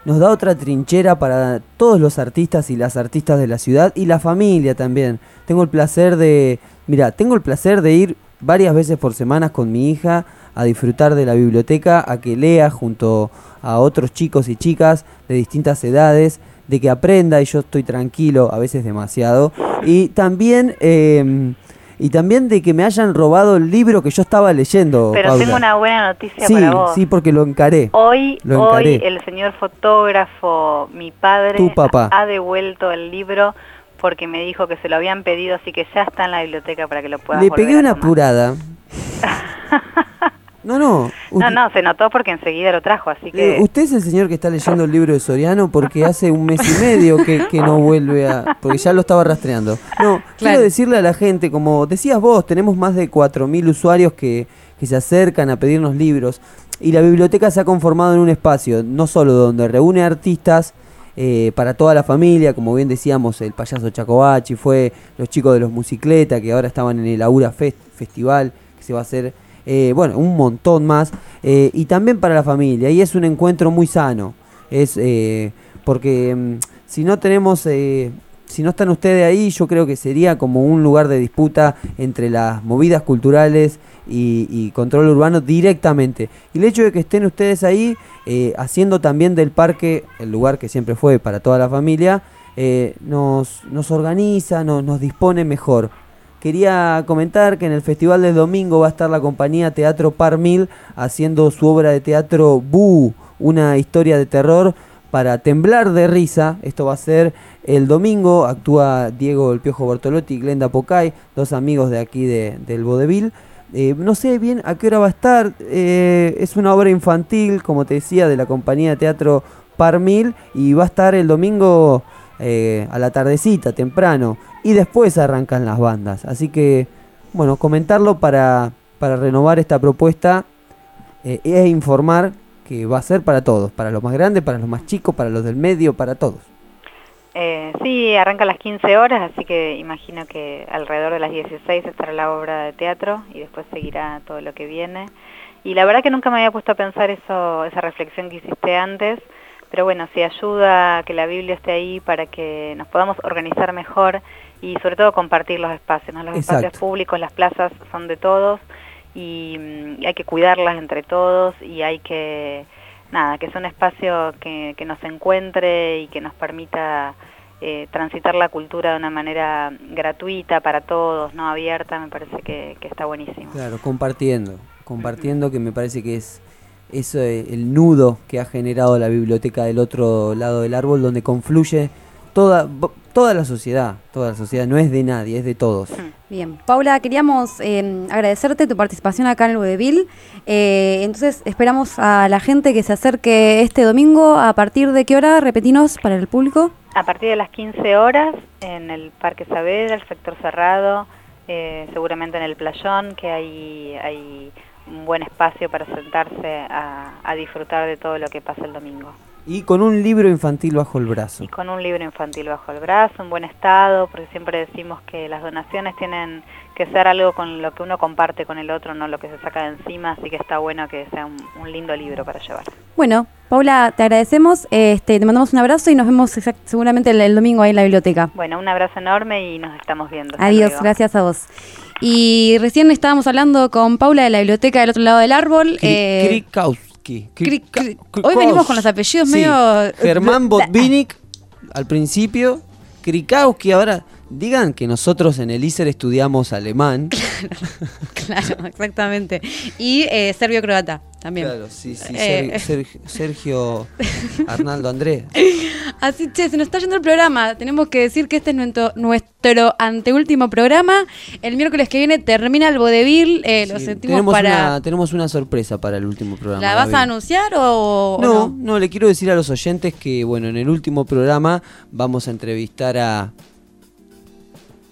nos da otra trinchera para todos los artistas y las artistas de la ciudad y la familia también. Tengo el placer de, mira, tengo el placer de ir varias veces por semanas con mi hija a disfrutar de la biblioteca, a que lea junto a otros chicos y chicas de distintas edades, de que aprenda y yo estoy tranquilo, a veces demasiado. Y también, eh, y también de que me hayan robado el libro que yo estaba leyendo. Pero Paula. tengo una buena noticia Sí, para vos. sí, porque lo encaré. Hoy, Lo hoy el señor fotógrafo, mi padre, Tu papá. ha devuelto el libro porque me dijo que se lo habían pedido, así que ya está en la biblioteca para que lo puedas Le volver pegué a una tomar. apurada. No, no. No, no, se notó porque enseguida lo trajo, así que... Eh, ¿Usted es el señor que está leyendo el libro de Soriano? Porque hace un mes y medio que, que no vuelve a... Porque ya lo estaba rastreando. No, quiero decirle a la gente, como decías vos, tenemos más de 4.000 usuarios que, que se acercan a pedirnos libros. Y la biblioteca se ha conformado en un espacio, no solo donde reúne artistas eh, para toda la familia, como bien decíamos, el payaso Chacobachi, fue los chicos de los Musicleta, que ahora estaban en el Aura Fest, Festival, que se va a hacer eh, bueno, un montón más, eh, y también para la familia, y es un encuentro muy sano, es eh, porque mm, si no tenemos, si no están ustedes ahí, yo creo que sería como un lugar de disputa entre las movidas culturales y, control urbano directamente. Y el hecho de que estén ustedes ahí, haciendo también del parque el lugar que siempre fue para toda la familia, nos, organiza, nos dispone mejor. Quería comentar que en el Festival del Domingo va a estar la compañía Teatro Par Mil haciendo su obra de teatro Bu, una historia de terror para temblar de risa. Esto va a ser el domingo. Actúa Diego El Piojo Bortolotti y Glenda Pocay, dos amigos de aquí de, del Vodevil. Eh, no sé bien a qué hora va a estar. eh, es una obra infantil, como te decía, de la compañía de teatro Par Mil y va a estar el domingo eh, a la tardecita, temprano, y después arrancan las bandas. Así que, bueno, comentarlo para, para renovar esta propuesta eh, e informar que va a ser para todos, para los más grandes, para los más chicos, para los del medio, para todos. Eh, sí, arranca a las 15 horas, así que imagino que alrededor de las 16 estará la obra de teatro y después seguirá todo lo que viene. Y la verdad que nunca me había puesto a pensar eso, esa reflexión que hiciste antes, pero bueno, si ayuda que la Biblia esté ahí para que nos podamos organizar mejor y sobre todo compartir los espacios, ¿no? Los Exacto. espacios públicos, las plazas son de todos y, mm, y hay que cuidarlas entre todos y hay que, nada, que sea un espacio que, que nos encuentre y que nos permita eh, transitar la cultura de una manera gratuita para todos, no abierta, me parece que, que está buenísimo. Claro, compartiendo, compartiendo que me parece que es eso eh, el nudo que ha generado la biblioteca del otro lado del árbol donde confluye toda toda la sociedad, toda la sociedad no es de nadie, es de todos. Bien, Paula, queríamos eh, agradecerte tu participación acá en el Vodevil. Eh, entonces, esperamos a la gente que se acerque este domingo. ¿A partir de qué hora? Repetinos para el público. A partir de las 15 horas en el Parque Saavedra, el sector cerrado, eh, seguramente en el playón, que hay, hay un buen espacio para sentarse a, a disfrutar de todo lo que pasa el domingo. Y con un libro infantil bajo el brazo. Y con un libro infantil bajo el brazo, en buen estado, porque siempre decimos que las donaciones tienen que ser algo con lo que uno comparte con el otro, no lo que se saca de encima, así que está bueno que sea un, un lindo libro para llevar. Bueno, Paula, te agradecemos. Este, te mandamos un abrazo y nos vemos exact- seguramente el, el domingo ahí en la biblioteca. Bueno, un abrazo enorme y nos estamos viendo. Adiós, gracias a vos. Y recién estábamos hablando con Paula de la biblioteca del otro lado del árbol. eh, Krikowski. Hoy venimos con los apellidos Sí, medio... Germán Botvinnik al principio, Krikowski ahora. Digan que nosotros en el ISER estudiamos alemán claro, exactamente. Y eh, serbio-croata también. Claro, sí, sí. Eh, Ser- Sergio Arnaldo Andrés. Así, che, se nos está yendo el programa. Tenemos que decir que este es nuestro, nuestro anteúltimo programa. El miércoles que viene termina el vodevil. eh, lo sentimos tenemos, para. una, tenemos una sorpresa para el último programa. ¿La vas a anunciar o, no? no, le quiero decir a los oyentes que, bueno, en el último programa vamos a entrevistar a.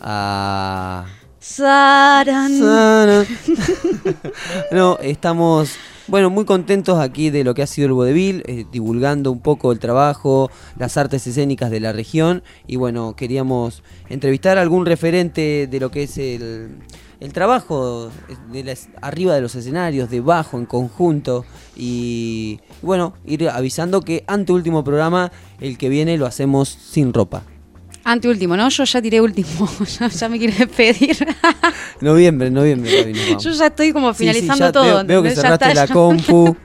a. Saran. Sana. no, estamos, bueno, muy contentos aquí de lo que ha sido el vodevil, eh, divulgando un poco el trabajo, las artes escénicas de la región y bueno, queríamos entrevistar a algún referente de lo que es el, el trabajo de las- arriba de los escenarios, debajo, en conjunto y bueno, ir avisando que ante último programa, el que viene lo hacemos sin ropa. Anteúltimo, ¿no? Yo ya tiré último. ya, me quiero despedir. Noviembre, noviembre. Yo ya estoy como Sí, sí, finalizando ya todo. Veo, veo que cerraste la ya- compu.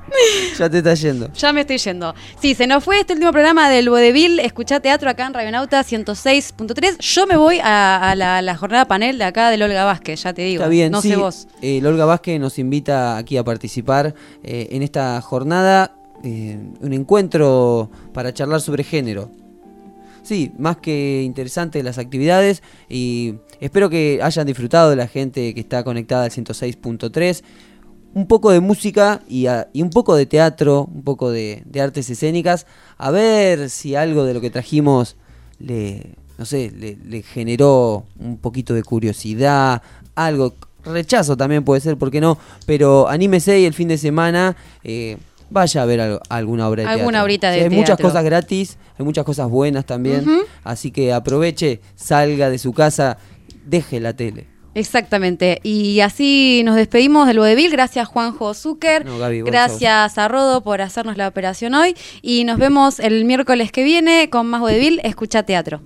ya te está yendo. Ya me estoy yendo. Sí, se nos fue este último programa del Vodevil. Escuchá teatro acá en Radionauta 106.3. Yo me voy a, a la, la jornada panel de acá del Olga Vázquez, ya te digo. Está bien, no sí. sé vos. Eh, el Olga Vázquez nos invita aquí a participar eh, en esta jornada, eh, un encuentro para charlar sobre género. Más que interesante las actividades y espero que hayan disfrutado la gente que está conectada al 106.3. Un poco de música y, un poco de teatro, un poco de, artes escénicas. A ver si algo de lo que trajimos le, no sé, le, le generó un poquito de curiosidad, algo, rechazo también puede ser, ¿por qué no? Pero anímese y el fin de semana eh, vaya a ver algo- alguna obra de teatro. Alguna horita de Sí, hay muchas teatro. cosas gratis, hay muchas cosas buenas también, así que aproveche, salga de su casa, deje la tele. Exactamente. Y así nos despedimos del Vodevil. Gracias, Juanjo Zucker. No, Gaby, Gracias a Rodo por hacernos la operación hoy. Y nos vemos el miércoles que viene con más Vodevil. Escucha teatro.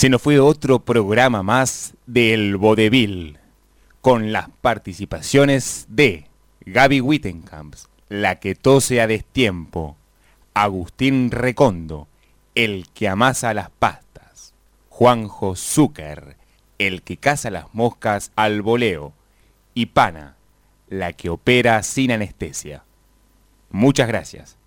Se nos fue otro programa más del Vodevil, con las participaciones de Gaby Wittenkamps, la que tose a destiempo, Agustín Recondo, el que amasa las pastas, Juanjo Zucker, el que caza las moscas al voleo, y Pana, la que opera sin anestesia. Muchas gracias.